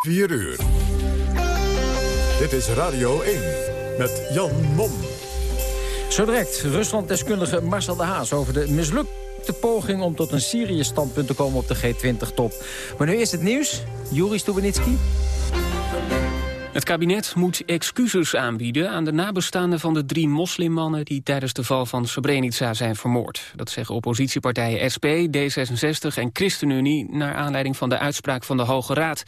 4 uur. Dit is Radio 1 met Jan Mom. Zo direct Rusland-deskundige Marcel de Haas over de mislukte poging... om tot een Syrië-standpunt te komen op de G20-top. Maar nu is het nieuws. Juri Stubenitski. Het kabinet moet excuses aanbieden aan de nabestaanden van de drie moslimmannen die tijdens de val van Srebrenica zijn vermoord. Dat zeggen oppositiepartijen SP, D66 en ChristenUnie naar aanleiding van de uitspraak van de Hoge Raad.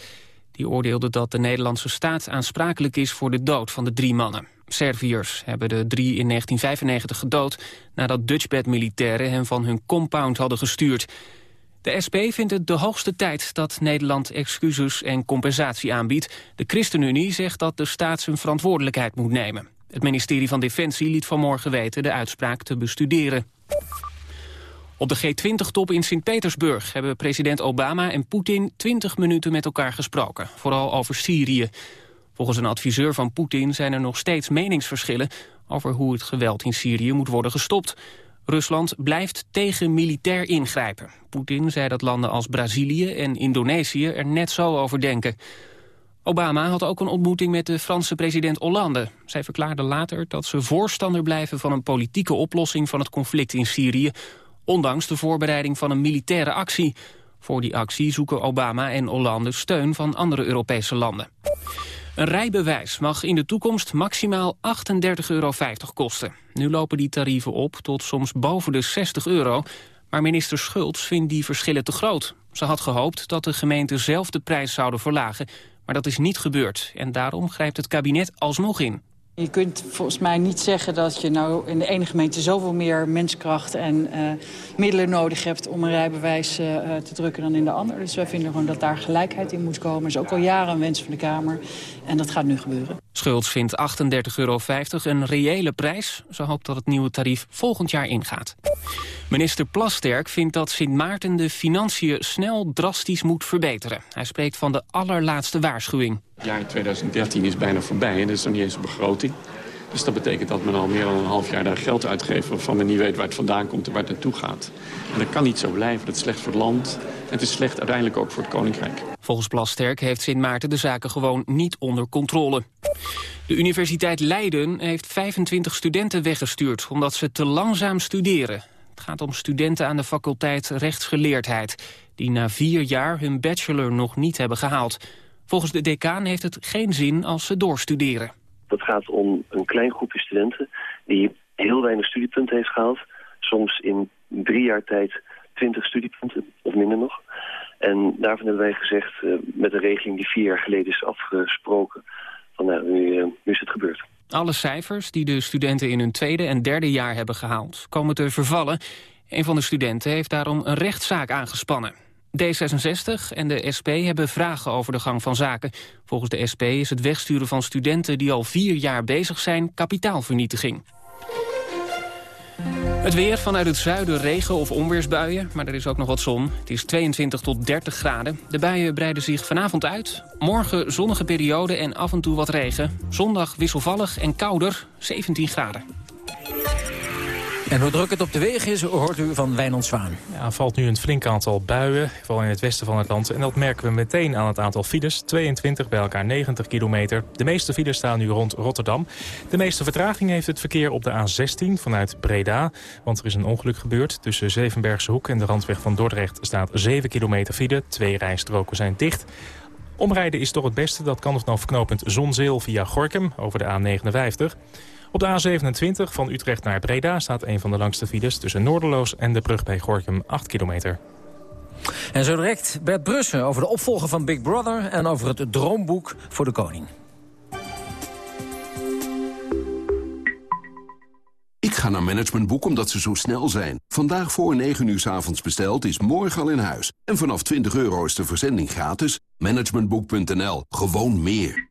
Die oordeelde dat de Nederlandse staat aansprakelijk is voor de dood van de drie mannen. Serviërs hebben de drie in 1995 gedood nadat Dutchbed-militairen hen van hun compound hadden gestuurd. De SP vindt het de hoogste tijd dat Nederland excuses en compensatie aanbiedt. De ChristenUnie zegt dat de staat zijn verantwoordelijkheid moet nemen. Het ministerie van Defensie liet vanmorgen weten de uitspraak te bestuderen. Op de G20-top in Sint-Petersburg hebben president Obama en Poetin 20 minuten met elkaar gesproken. Vooral over Syrië. Volgens een adviseur van Poetin zijn er nog steeds meningsverschillen over hoe het geweld in Syrië moet worden gestopt. Rusland blijft tegen militair ingrijpen. Poetin zei dat landen als Brazilië en Indonesië er net zo over denken. Obama had ook een ontmoeting met de Franse president Hollande. Zij verklaarde later dat ze voorstander blijven van een politieke oplossing van het conflict in Syrië, ondanks de voorbereiding van een militaire actie. Voor die actie zoeken Obama en Hollande steun van andere Europese landen. Een rijbewijs mag in de toekomst maximaal 38,50 euro kosten. Nu lopen die tarieven op tot soms boven de 60 euro. Maar minister Schultz vindt die verschillen te groot. Ze had gehoopt dat de gemeenten zelf de prijs zouden verlagen. Maar dat is niet gebeurd. En daarom grijpt het kabinet alsnog in. Je kunt volgens mij niet zeggen dat je nou in de ene gemeente zoveel meer menskracht en uh, middelen nodig hebt om een rijbewijs uh, te drukken dan in de andere. Dus wij vinden gewoon dat daar gelijkheid in moet komen. Dat is ook al jaren een wens van de Kamer en dat gaat nu gebeuren. Schultz vindt 38,50 euro een reële prijs. Ze hoopt dat het nieuwe tarief volgend jaar ingaat. Minister Plasterk vindt dat Sint Maarten de financiën snel drastisch moet verbeteren. Hij spreekt van de allerlaatste waarschuwing. Het jaar 2013 is bijna voorbij en dat is nog niet eens een begroting. Dus dat betekent dat men al meer dan een half jaar daar geld uitgeeft... waarvan men niet weet waar het vandaan komt en waar het naartoe gaat. En dat kan niet zo blijven. Dat is slecht voor het land en het is slecht uiteindelijk ook voor het Koninkrijk. Volgens Plasterk heeft Sint Maarten de zaken gewoon niet onder controle. De Universiteit Leiden heeft 25 studenten weggestuurd... omdat ze te langzaam studeren. Gaat om studenten aan de faculteit rechtsgeleerdheid... die na vier jaar hun bachelor nog niet hebben gehaald... Volgens de decaan heeft het geen zin als ze doorstuderen. Het gaat om een klein groepje studenten die heel weinig studiepunten heeft gehaald. Soms in drie jaar tijd twintig studiepunten, of minder nog. En daarvan hebben wij gezegd, uh, met een regeling die vier jaar geleden is afgesproken... van nou, nu, nu is het gebeurd. Alle cijfers die de studenten in hun tweede en derde jaar hebben gehaald... komen te vervallen. Een van de studenten heeft daarom een rechtszaak aangespannen. D66 en de SP hebben vragen over de gang van zaken. Volgens de SP is het wegsturen van studenten die al vier jaar bezig zijn kapitaalvernietiging. Het weer vanuit het zuiden regen of onweersbuien, maar er is ook nog wat zon. Het is 22 tot 30 graden. De buien breiden zich vanavond uit. Morgen zonnige periode en af en toe wat regen. Zondag wisselvallig en kouder, 17 graden. En hoe druk het op de wegen is, hoort u van Wijnand Zwaan. Ja, valt nu een flink aantal buien, vooral in het westen van het land. En dat merken we meteen aan het aantal files. 22 bij elkaar 90 kilometer. De meeste files staan nu rond Rotterdam. De meeste vertraging heeft het verkeer op de A16 vanuit Breda. Want er is een ongeluk gebeurd. Tussen Zevenbergse Hoek en de randweg van Dordrecht staat 7 kilometer file. Twee rijstroken zijn dicht. Omrijden is toch het beste. Dat kan vanaf knooppunt Zonzeel via Gorkum over de A59. Op de A27 van Utrecht naar Breda staat een van de langste files... tussen Noorderloos en de brug bij Gorkum, 8 kilometer. En zo direct Bert Brussen over de opvolger van Big Brother... en over het droomboek voor de koning. Ik ga naar Managementboek omdat ze zo snel zijn. Vandaag voor 9 uur s avonds besteld is morgen al in huis. En vanaf 20 euro is de verzending gratis. Managementboek.nl. Gewoon meer.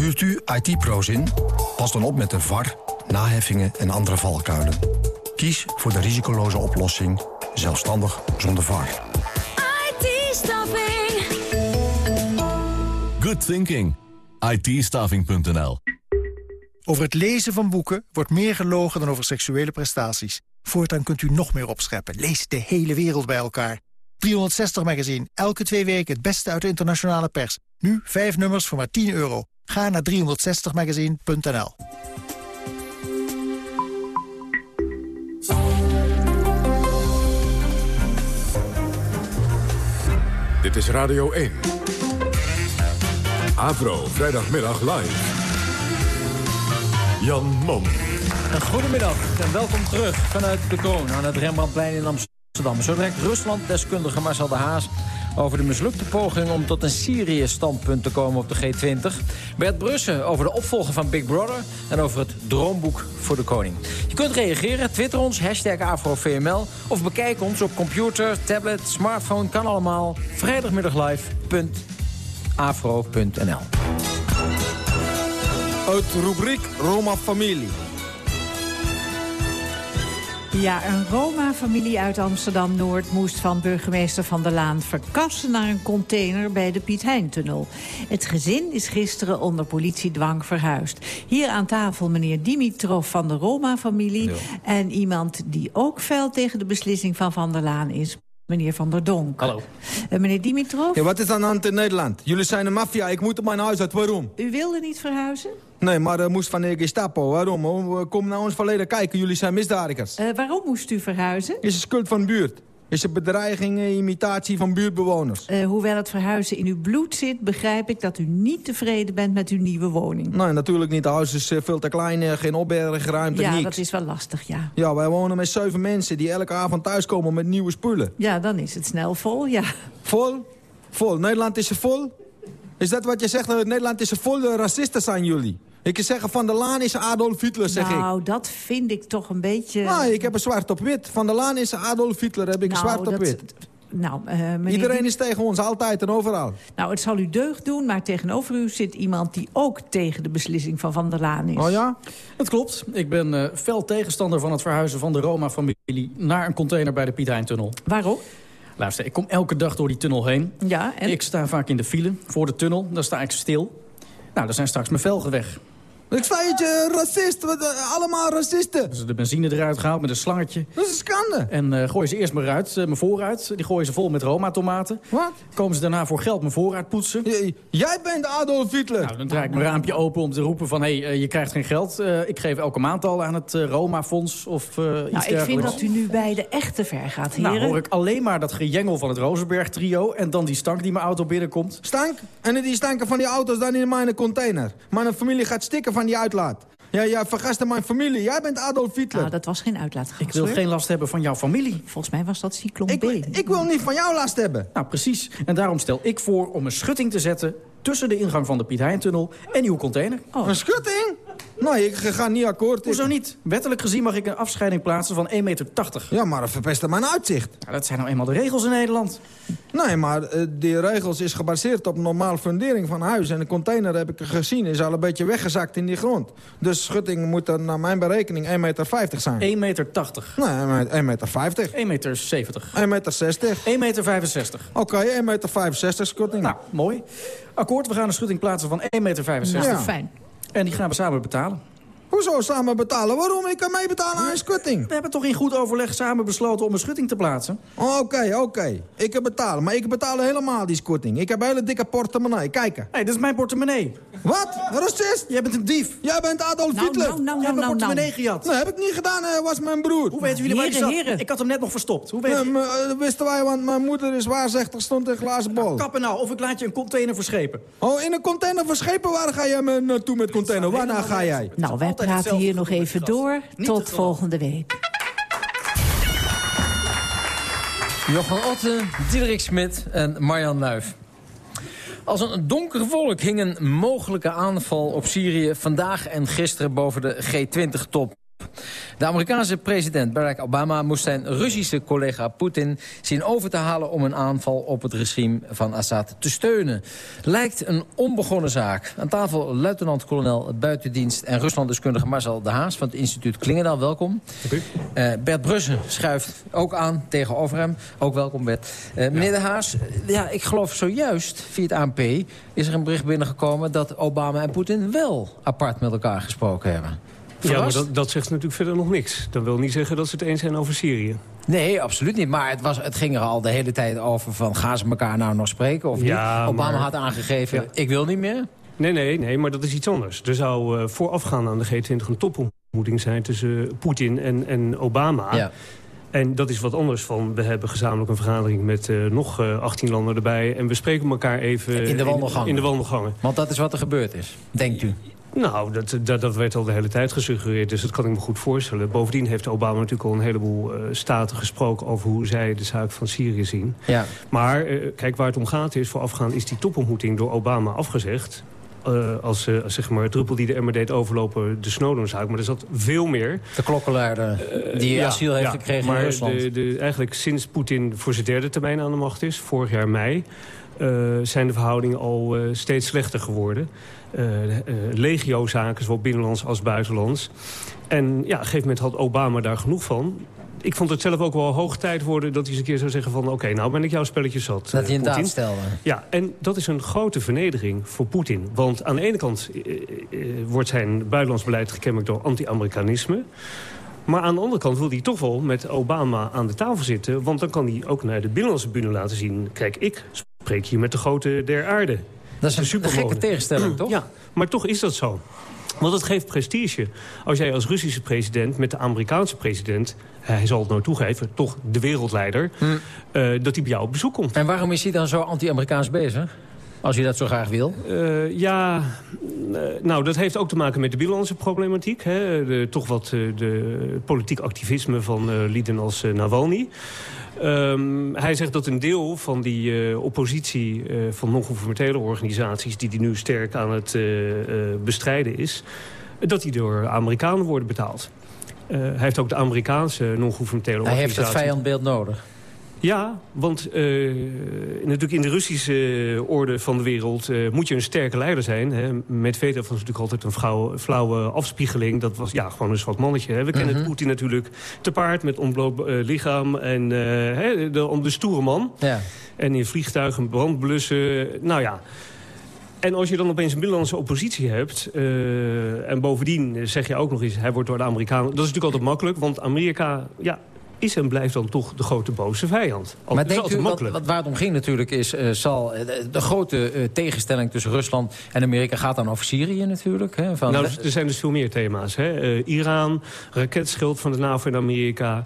Huurt u IT-pro's in? Pas dan op met de VAR, naheffingen en andere valkuilen. Kies voor de risicoloze oplossing, zelfstandig zonder VAR. IT-staffing. Good thinking. IT-staffing.nl Over het lezen van boeken wordt meer gelogen dan over seksuele prestaties. Voortaan kunt u nog meer opscheppen. Lees de hele wereld bij elkaar. 360 Magazine. Elke twee weken het beste uit de internationale pers. Nu vijf nummers voor maar 10 euro. Ga naar 360magazine.nl Dit is Radio 1. Avro, vrijdagmiddag live. Jan Mom. Een goedemiddag en welkom terug vanuit de kroon aan het Rembrandtplein in Amsterdam. Zo direct Rusland-deskundige Marcel de Haas over de mislukte poging om tot een Syrië-standpunt te komen op de G20. Bert Brussen over de opvolger van Big Brother en over het droomboek voor de koning. Je kunt reageren, twitter ons, hashtag AfroVML... of bekijk ons op computer, tablet, smartphone, kan allemaal. Vrijdagmiddaglive.afro.nl Uit rubriek Roma Familie. Ja, een Roma-familie uit Amsterdam-Noord moest van burgemeester Van der Laan verkassen naar een container bij de Piet Heintunnel. Het gezin is gisteren onder politiedwang verhuisd. Hier aan tafel meneer Dimitrov van de Roma-familie en iemand die ook fel tegen de beslissing van Van der Laan is. Meneer Van der Donk. Hallo. Uh, meneer Dimitrov? Ja, wat is aan de hand in Nederland? Jullie zijn een maffia, ik moet op mijn huis uit. Waarom? U wilde niet verhuizen? Nee, maar dat moest van de Gestapo. Waarom? hoor? Kom naar ons verleden kijken, jullie zijn misdadigers. Uh, waarom moest u verhuizen? Is een schuld van de buurt. Is een bedreiging, eh, imitatie van buurtbewoners. Uh, hoewel het verhuizen in uw bloed zit... begrijp ik dat u niet tevreden bent met uw nieuwe woning. Nee, natuurlijk niet. Het huis is veel te klein, geen opbergruimte, ja, niks. dat is wel lastig, ja. Ja, wij wonen met zeven mensen die elke avond thuiskomen met nieuwe spullen. Ja, dan is het snel vol, ja. Vol? Vol. Nederland is er vol? Is dat wat je zegt? Nederland is er vol, de racisten zijn jullie. Ik kan zeggen, Van der Laan is Adolf Hitler, zeg nou, ik. Nou, dat vind ik toch een beetje... Nou, ik heb een zwart op wit. Van der Laan is Adolf Hitler, heb ik nou, een zwart op dat... wit. Nou, uh, meneer... Iedereen is tegen ons, altijd en overal. Nou, het zal u deugd doen, maar tegenover u zit iemand... die ook tegen de beslissing van Van der Laan is. Oh ja? Het klopt. Ik ben uh, fel tegenstander van het verhuizen van de Roma-familie... naar een container bij de Piet Hein-tunnel. Waarom? Luister, ik kom elke dag door die tunnel heen. Ja, en? Ik sta vaak in de file voor de tunnel. Dan sta ik stil. Nou, dan zijn straks mijn velgen weg. Ik zei het je, racist. Allemaal racisten. Ze de benzine eruit gehaald met een slangetje. Dat is een schande. En uh, gooien ze eerst mijn ruit, uh, mijn voorruit. Die gooien ze vol met Roma-tomaten. Wat? Komen ze daarna voor geld mijn voorruit poetsen. J jij bent Adolf Hitler. Nou, dan draai ik mijn raampje open om te roepen van... hé, hey, je krijgt geen geld. ik geef elke maand al aan het Roma-fonds of iets nou. Ik vind dat u nu beide echt te ver gaat, heren. Nou, hoor ik alleen maar dat gejengel van het Rozenberg-trio... en dan die stank die mijn auto binnenkomt. Stank? En die stanken van die auto's dan in mijn container. Mijn familie gaat stikken van die uitlaat. Ja, ja, vergaste mijn familie. Jij bent Adolf Hitler. Nou, dat was geen uitlaatgas. Ik wil geen last hebben van jouw familie. Volgens mij was dat cyclone ik, B. Ik wil niet van jou last hebben. Nou, precies. En daarom stel ik voor om een schutting te zetten... tussen de ingang van de Piet Hein-tunnel en uw container. Oh. Een schutting? Nee, ik ga niet akkoord. Hoezo niet? Wettelijk gezien mag ik een afscheiding plaatsen van 1,80 meter. Ja, maar dat verpest mijn uitzicht. Dat zijn nou eenmaal de regels in Nederland. Nee, maar uh, die regels is gebaseerd op normaal fundering van huis. En de container, heb ik gezien, is al een beetje weggezakt in die grond. Dus schutting moet er naar mijn berekening 1,50 meter zijn. 1,80 meter. Nee, 1,50 meter. 1,70 meter. 70. 1,60 meter. 1,65 meter. 65. Oké, okay, 1,65 meter schutting. Nou, mooi. Akkoord, we gaan een schutting plaatsen van 1,65 meter. Ja. fijn. En die gaan we samen betalen. Hoezo samen betalen? Waarom? Ik kan meebetalen aan een schutting. We hebben toch in goed overleg samen besloten om een schutting te plaatsen? Oké, oh, oké. Okay, okay. Ik kan betalen. Maar ik betaal helemaal die schutting. Ik heb een hele dikke portemonnee. Kijk. Hé, hey, dat is mijn portemonnee. Wat? Racist? Jij bent een dief. Jij bent Adolf Nou, Hitler. nou, nou, nou, nou. portemonnee gejat. Nee, heb ik niet gedaan. Hij was mijn broer. Hoe weten jullie waar hij Heren, zat? heren. Ik had hem net nog verstopt. Hoe je? maar, eh, wisten wij, want mijn moeder is waarzegtig, stond in glazen bol. Kappen nou, of ik laat je een container verschepen. Oh, in een container verschepen? Waar ga jij me naartoe met container? Waarna ga jij? Nou, wij praten hier nog even door. Tot volgende week. Jochen Otten, Diederik Smit en Marjan Nuif. Als een donker wolk hing een mogelijke aanval op Syrië... vandaag en gisteren boven de G20-top. De Amerikaanse president Barack Obama moest zijn Russische collega Poetin zien over te halen om een aanval op het regime van Assad te steunen. Lijkt een onbegonnen zaak. Aan tafel luitenant-kolonel buitendienst en Ruslanddeskundige Marcel de Haas van het instituut Klingendaal. Welkom. Eh, Bert Brussen schuift ook aan tegenover hem. Ook welkom Bert. Eh, meneer de Haas, ja, ik geloof zojuist via het ANP is er een bericht binnengekomen dat Obama en Poetin wel apart met elkaar gesproken hebben. Ja, maar dat, dat zegt natuurlijk verder nog niks. Dat wil niet zeggen dat ze het eens zijn over Syrië. Nee, absoluut niet. Maar het, was, het ging er al de hele tijd over van... gaan ze elkaar nou nog spreken of Ja, niet? Obama maar- had aangegeven, Ja. ik wil niet meer. Nee, nee, nee, maar dat is iets anders. Er zou uh, voorafgaan aan de G20 een topontmoeting zijn... tussen Poetin en, en Obama. Ja. En dat is wat anders van... we hebben gezamenlijk een vergadering met uh, nog uh, 18 landen erbij... en we spreken elkaar even In de wandelgangen. In, in de wandelgangen. Want dat is wat er gebeurd is, denkt u? Nou, dat, dat, dat, werd al de hele tijd gesuggereerd, dus dat kan ik me goed voorstellen. Bovendien heeft Obama natuurlijk al een heleboel uh, staten gesproken... over hoe zij de zaak van Syrië zien. Ja. Maar uh, kijk, waar het om gaat is, voorafgaan is die topontmoeting door Obama afgezegd. Uh, als, uh, zeg maar, druppel die de emmer deed overlopen de Snowden-zaak. Maar er zat veel meer. De klokkenluider die ja, asiel heeft ja, gekregen maar in Rusland. De, de, eigenlijk sinds Poetin voor zijn derde termijn aan de macht is, vorig jaar mei... Zijn de verhoudingen al steeds slechter geworden. Uh, legio-zaken, zowel binnenlands als buitenlands. En ja, op een gegeven moment had Obama daar genoeg van. Ik vond het zelf ook wel hoog tijd worden dat hij eens een keer zou zeggen van... oké, okay, nou ben ik jouw spelletje zat, Dat hij een daad stelde. Ja, en dat is een grote vernedering voor Poetin. Want aan de ene kant wordt zijn buitenlands beleid gekenmerkt door anti-Amerikanisme... Maar aan de andere kant wil hij toch wel met Obama aan de tafel zitten. Want dan kan hij ook naar de binnenlandse bühne laten zien... kijk, ik spreek hier met de grote der aarde. Dat is een, gekke tegenstelling, toch? Ja, maar toch is dat zo. Want het geeft prestige. Als jij als Russische president met de Amerikaanse president... hij zal het nou toegeven, toch de wereldleider... Hm. Uh, dat hij bij jou op bezoek komt. En waarom is hij dan zo anti-Amerikaans bezig? Als je dat zo graag wil? Uh, ja, uh, nou, dat heeft ook te maken met de binnenlandse problematiek. Hè? De, toch wat uh, de politiek activisme van lieden als Navalny. Um, hij zegt dat een deel van die oppositie van non-governementele organisaties... die hij nu sterk aan het bestrijden is... dat die door Amerikanen worden betaald. hij heeft ook de Amerikaanse non-governementele organisaties... Hij heeft het vijandbeeld nodig. Ja, want uh, natuurlijk in de Russische orde van de wereld uh, moet je een sterke leider zijn. Hè. Medvedev was natuurlijk altijd een flauwe, flauwe afspiegeling. Dat was ja, gewoon een zwart mannetje. Hè. We mm -hmm. kennen Poetin natuurlijk te paard met ontbloot lichaam en hè, de, de stoere man. Ja. En in vliegtuigen brandblussen. Nou ja... En als je dan opeens een binnenlandse oppositie hebt... Uh, en bovendien zeg je ook nog eens... hij wordt door de Amerikanen... dat is natuurlijk altijd makkelijk, want Amerika... Ja, is en blijft dan toch de grote boze vijand. Al, maar denkt u, wat, wat, waar het om ging natuurlijk is... Uh, zal, de, de grote uh, tegenstelling tussen Rusland en Amerika gaat dan over Syrië natuurlijk. Hè, van nou, er zijn dus veel meer thema's. Hè. Uh, Iran, raketschild van de NAVO in Amerika...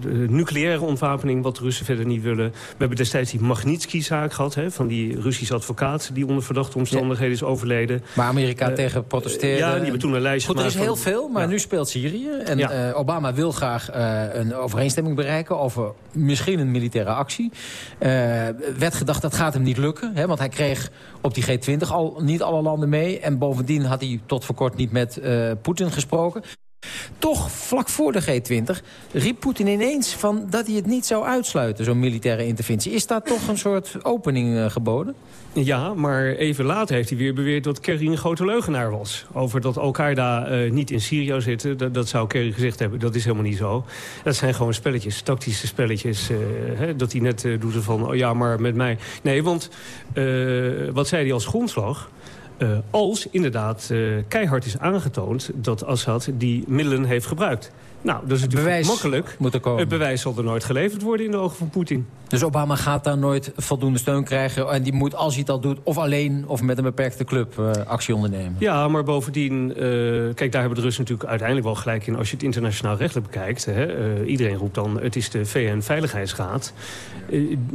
De nucleaire ontwapening, wat de Russen verder niet willen. We hebben destijds die Magnitsky-zaak gehad... Hè, van die Russische advocaat die onder verdachte omstandigheden is overleden. Waar Amerika uh, tegen protesteerde. Ja, die hebben toen een lijstje Goed, er is heel veel, maar ja. nu speelt Syrië. En ja. Obama wil graag een overeenstemming bereiken... over misschien een militaire actie. werd gedacht, dat gaat hem niet lukken. Hè, want hij kreeg op die G20 al niet alle landen mee. En bovendien had hij tot voor kort niet met Poetin gesproken. Toch, vlak voor de G20, riep Poetin ineens van dat hij het niet zou uitsluiten, zo'n militaire interventie. Is daar toch een soort opening uh, geboden? Ja, maar even later heeft hij weer beweerd dat Kerry een grote leugenaar was. Over dat Al-Qaeda uh, niet in Syrië zitten, dat, zou Kerry gezegd hebben. Dat is helemaal niet zo. Dat zijn gewoon spelletjes, tactische spelletjes. Uh, hè, dat hij net doet van, oh ja, maar met mij. Nee, want wat zei hij als grondslag... Uh, als inderdaad uh, keihard is aangetoond dat Assad die middelen heeft gebruikt. Nou, dat is natuurlijk bewijs makkelijk. Moet er komen. Het bewijs zal er nooit geleverd worden in de ogen van Poetin. Dus Obama gaat daar nooit voldoende steun krijgen. En die moet, als hij het al doet, of alleen of met een beperkte club uh, actie ondernemen. Ja, maar bovendien... Uh, kijk, daar hebben de Russen natuurlijk uiteindelijk wel gelijk in... als je het internationaal rechtelijk bekijkt. Hè, uh, iedereen roept dan, het is de VN-veiligheidsraad...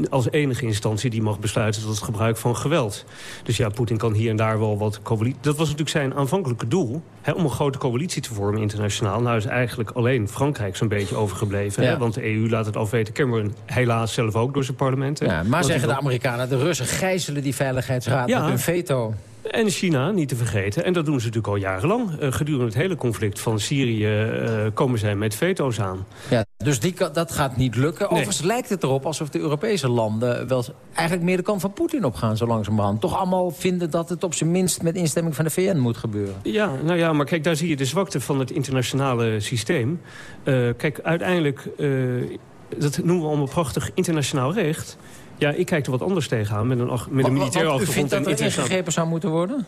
als enige instantie die mag besluiten tot het gebruik van geweld. Dus ja, Poetin kan hier en daar wel wat coalitie... Dat was natuurlijk zijn aanvankelijke doel... Hè, om een grote coalitie te vormen internationaal. Nou is eigenlijk alleen Frankrijk zo'n beetje overgebleven. Ja. Hè, want de EU laat het afweten. Cameron helaas zelf ook door zijn parlement. Ja, maar zeggen de Amerikanen, de Russen gijzelen die Veiligheidsraad met hun veto. En China, niet te vergeten. En dat doen ze natuurlijk al jarenlang. Uh, gedurende het hele conflict van Syrië uh, komen zij met veto's aan. Ja, dus die, dat gaat niet lukken. Nee. Overigens lijkt het erop alsof de Europese landen... wel eigenlijk meer de kant van Poetin opgaan, zo langzamerhand. Toch allemaal vinden dat het op zijn minst met instemming van de VN moet gebeuren. Ja, nou ja, maar kijk, daar zie je de zwakte van het internationale systeem. Uh, kijk, uiteindelijk, dat noemen we allemaal prachtig internationaal recht. Ja, ik kijk er wat anders tegenaan met een, met een militaire Want u vindt dat er ingegrepen zou moeten worden?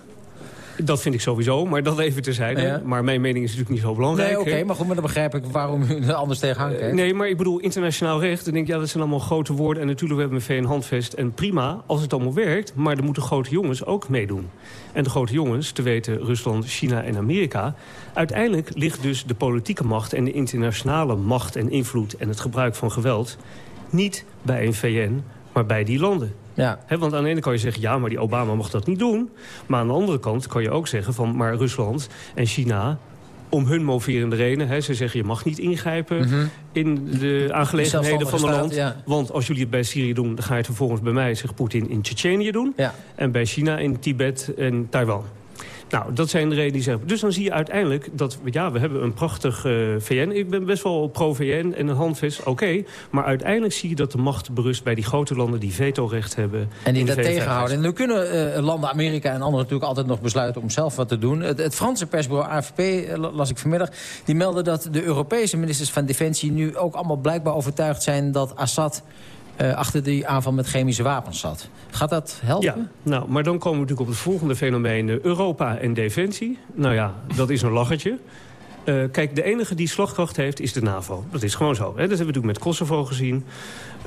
Dat vind ik sowieso, maar dat even terzijde. Ja. Maar mijn mening is natuurlijk niet zo belangrijk. Nee, oké, maar goed, maar dan begrijp ik waarom u er anders tegenaan kijkt. Nee, maar ik bedoel, internationaal recht. Dan denk ik, ja, dat zijn allemaal grote woorden. En natuurlijk, we hebben een VN-handvest. En prima, als het allemaal werkt. Maar er moeten grote jongens ook meedoen. En de grote jongens, te weten Rusland, China en Amerika... uiteindelijk ligt dus de politieke macht... en de internationale macht en invloed... en het gebruik van geweld... niet bij een VN, maar bij die landen. Ja. Hè, want aan de ene kan je zeggen, ja, maar die Obama mag dat niet doen. Maar aan de andere kant kan je ook zeggen van... maar Rusland en China, om hun moverende redenen... Hè, ze zeggen, je mag niet ingrijpen Mhm. in de aangelegenheden van een land. ja. Want als jullie het bij Syrië doen, dan ga je het vervolgens bij mij, zegt Poetin, in Tsjetsjenië doen. Ja. En bij China in Tibet en Taiwan. Nou, dat zijn de redenen die zeggen. Dus dan zie je uiteindelijk dat, ja, we hebben een prachtig eh, VN. Ik ben best wel pro-VN en een handvest, oké. Maar uiteindelijk zie je dat de macht berust bij die grote landen die vetorecht hebben. En die dat tegenhouden. En nu kunnen eh, landen, Amerika en anderen natuurlijk altijd nog besluiten om zelf wat te doen. Het, het Franse persbureau AFP, eh, la- las ik vanmiddag, die meldde dat de Europese ministers van Defensie nu ook allemaal blijkbaar overtuigd zijn dat Assad eh, achter die aanval met chemische wapens zat. Gaat dat helpen? Ja, nou, maar dan komen we natuurlijk op het volgende fenomeen. eh, Europa en defensie. Nou ja, dat is een lachertje. Eh, kijk, de enige die slagkracht heeft is de NAVO. Dat is gewoon zo. Hè? Dat hebben we met Kosovo gezien.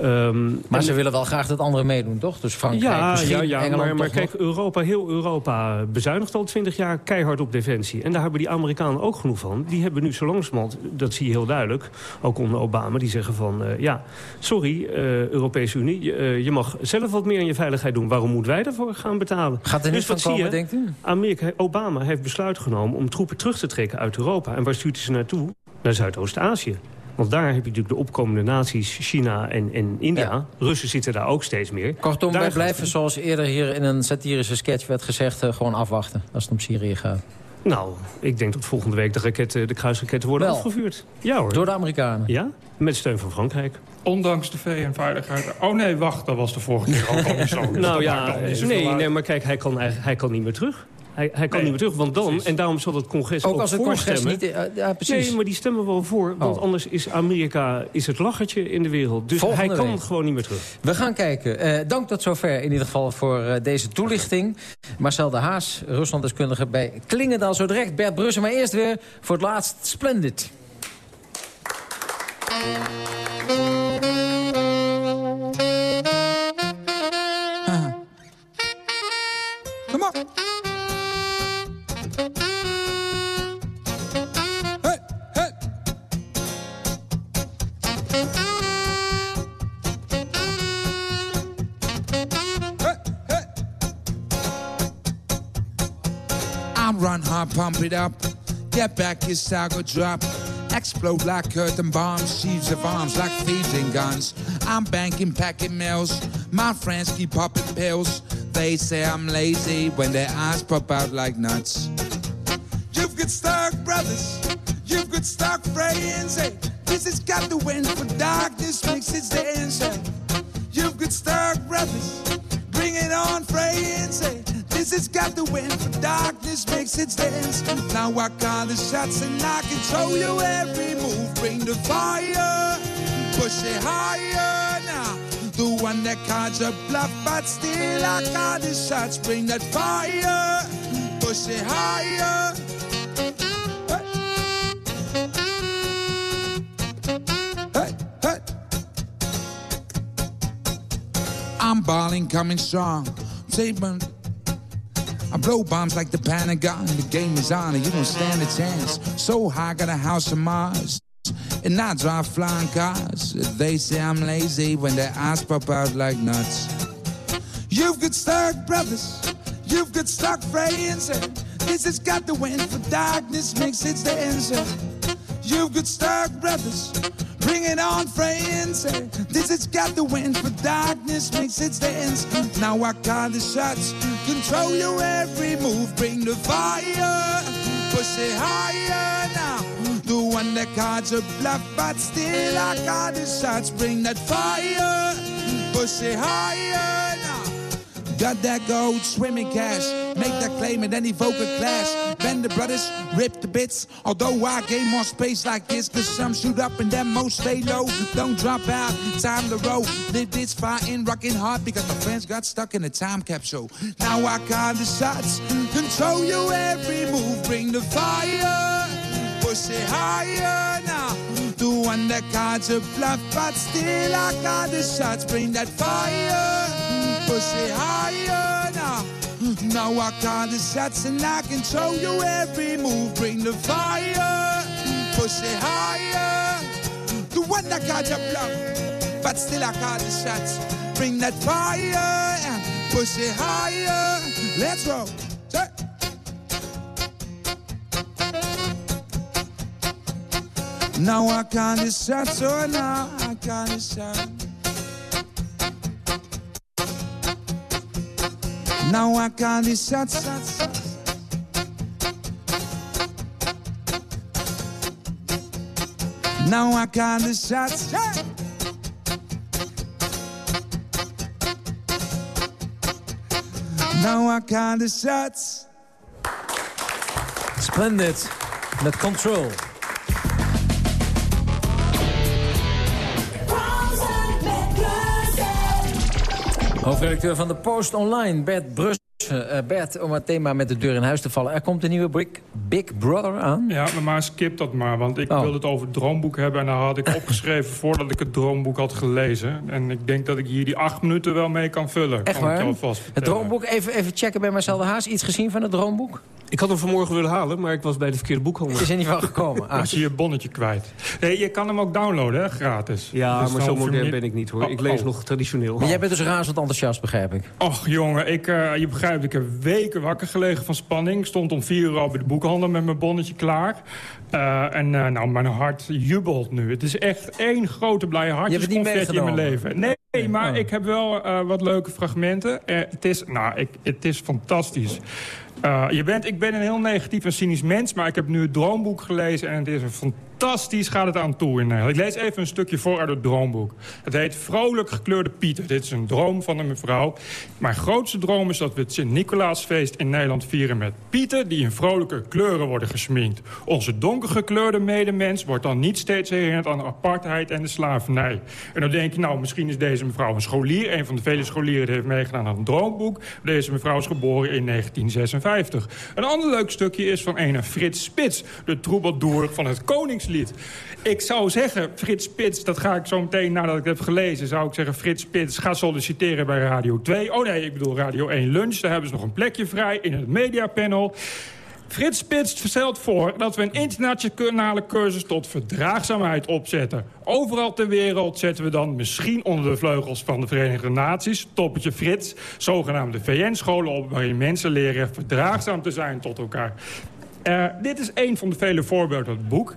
Ehm, Maar ze willen wel graag dat anderen meedoen, toch? Dus Frankrijk, ja, misschien ja, ja, Engeland maar, kijk, Europa, heel Europa bezuinigt al twintig jaar keihard op defensie. En daar hebben die Amerikanen ook genoeg van. Die hebben nu zo langzamerhand, dat zie je heel duidelijk, ook onder Obama, die zeggen van... eh, ja, sorry, eh, Europese Unie, je, mag zelf wat meer in je veiligheid doen. Waarom moeten wij daarvoor gaan betalen? Gaat er niet dus van zie komen, je? denkt u? Amerika, Obama heeft besluit genomen om troepen terug te trekken uit Europa. En waar stuurt hij ze naartoe? Naar Zuidoost-Azië. Want daar heb je natuurlijk de opkomende naties, China en, en India. Russen zitten daar ook steeds meer. Kortom, Daar wij gaat- blijven zoals eerder hier in een satirische sketch werd gezegd... eh, gewoon afwachten als het om Syrië gaat. Nou, ik denk dat volgende week de, raketten, de kruisraketten worden Wel. afgevuurd. Ja hoor. Door de Amerikanen? Ja, met steun van Frankrijk. Ondanks de VN-veiligheid. Oh nee, wacht, dat was de vorige keer ook al niet zo. Dus dat nou ja, zoveel nee, nee, maar kijk, hij kan, hij kan niet meer terug. Hij, hij kan Nee, niet meer terug, want dan, en daarom zal het congres ook, Ook als het congres niet... eh, ja, precies. Nee, maar die stemmen wel voor, want Oh. anders is Amerika is het lachertje in de wereld. Dus Volgende hij kan week. gewoon niet meer terug. We gaan kijken. Eh, dank tot zover in ieder geval voor eh, deze toelichting. Marcel de Haas, Ruslanddeskundige bij Klingendaal. Zo direct Bert Brussen, maar eerst weer voor het laatst Splendid. I'm run hard, pump it up. Get back, your style go drop. Explode like curtain bombs, sheaves of arms like thieves and guns. I'm banking, packing mills. My friends keep popping pills. They say I'm lazy when their eyes pop out like nuts. You've got Stark brothers, you've got Stark friends. Hey, this has got the wind for darkness makes its dance. Hey, you've got Stark brothers, bring it on, friends. Hey, this has got the wind, for darkness makes its dance. Now I call the shots and I control your every move. Bring the fire, push it higher now. The one that cards a bluff, but still I call the shots. Bring that fire, push it higher. I'm balling, coming strong. Statement I blow bombs like the Pentagon. The game is on, and you don't stand a chance. So high, got a house on Mars. And I drive flying cars. They say I'm lazy when their eyes pop out like nuts. You've got stuck, brothers. You've got stuck friends. This has got the wind for darkness, makes it the answer. You've got stuck, brothers. Bring it on, friends. This has got the wind for darkness, makes it dance. Now I call the shots, control your every move, bring the fire, push it higher now. The one that cards a bluff, but still I call the shots, bring that fire, push it higher. Got that gold swimming cash. Make that claim at any vocal clash. Bend the brothers, rip the bits. Although I gain more space like this, cause some shoot up and then most stay low. Don't drop out, time to roll. Live this fighting, rocking hard because my friends got stuck in a time capsule. Now I call the shots, control your every move, bring the fire. Push it higher now. The one that cards a bluff, but still I got the shots, bring that fire push it higher now. Now I call the shots and I control your every move. Bring the fire, push it higher. The one that got your bluff, but still I call the shots. Bring that fire and push it higher. Let's. Say. Now I the shots, oh now I call the Now I call the shots. Now I call the shots. Now I call the shots. Splendid. Met Control. Hoofdredacteur van de Post Online, Bert Brus. Uh, Bert, om het thema met de deur in huis te vallen. Er komt een nieuwe Big, Big Brother aan. Ja, maar skip dat maar, want ik oh. wilde het over het droomboek hebben... en daar had ik opgeschreven voordat ik het droomboek had gelezen. En ik denk dat ik hier die acht minuten wel mee kan vullen. Echt waar? het droomboek, even, even checken bij Marcel de Haas. Iets gezien van het droomboek? Ik had hem vanmorgen willen halen, maar ik was bij de verkeerde boekhandel. Is er niet van gekomen? Ah. Was je je bonnetje kwijt. Nee, je kan hem ook downloaden, hè, gratis. Ja, dus maar zo modern ben ik niet, hoor. ik lees oh. nog traditioneel. Maar jij bent dus razend enthousiast, begrijp ik. Och, jongen, ik, uh, je begrijpt, ik heb weken wakker gelegen van spanning. Stond om vier uur al bij de boekhandel met mijn bonnetje klaar. Uh, en uh, nou, mijn hart jubelt nu. Het is echt één grote blije hartjesconfetti in mijn leven. Nee, Nee, maar oh. ik heb wel uh, wat leuke fragmenten. Uh, het, is, nou, ik, het is fantastisch. Uh, je bent, ik ben een heel negatief en cynisch mens... maar ik heb nu het droomboek gelezen en het is een fantastisch gaat het aan toe in Nederland. Ik lees even een stukje voor uit het droomboek. Het heet Vrolijk gekleurde Pieter. Dit is een droom van een mevrouw. Mijn grootste droom is dat we het Sint-Nicolaasfeest in Nederland vieren met Pieten... die in vrolijke kleuren worden gesminkt. Onze donkergekleurde medemens wordt dan niet steeds herinnerd aan de apartheid en de slavernij. En dan denk je, nou, misschien is deze mevrouw een scholier. Een van de vele scholieren die heeft meegedaan aan het droomboek. Deze mevrouw is geboren in 1956. Een ander leuk stukje is van een Frits Spits, de troubadour van het Koningslied. Ik zou zeggen, Frits Spits, dat ga ik zo meteen nadat ik het heb gelezen... zou ik zeggen, Frits Spits, ga solliciteren bij Radio 2. Oh nee, ik bedoel Radio 1 Lunch. Daar hebben ze nog een plekje vrij in het mediapanel. Frits Spits stelt voor dat we een internationale cursus tot verdraagzaamheid opzetten. Overal ter wereld zetten we dan misschien onder de vleugels van de Verenigde Naties... toppetje Frits, zogenaamde VN-scholen op... waarin mensen leren verdraagzaam te zijn tot elkaar. Uh, dit is een van de vele voorbeelden uit het boek.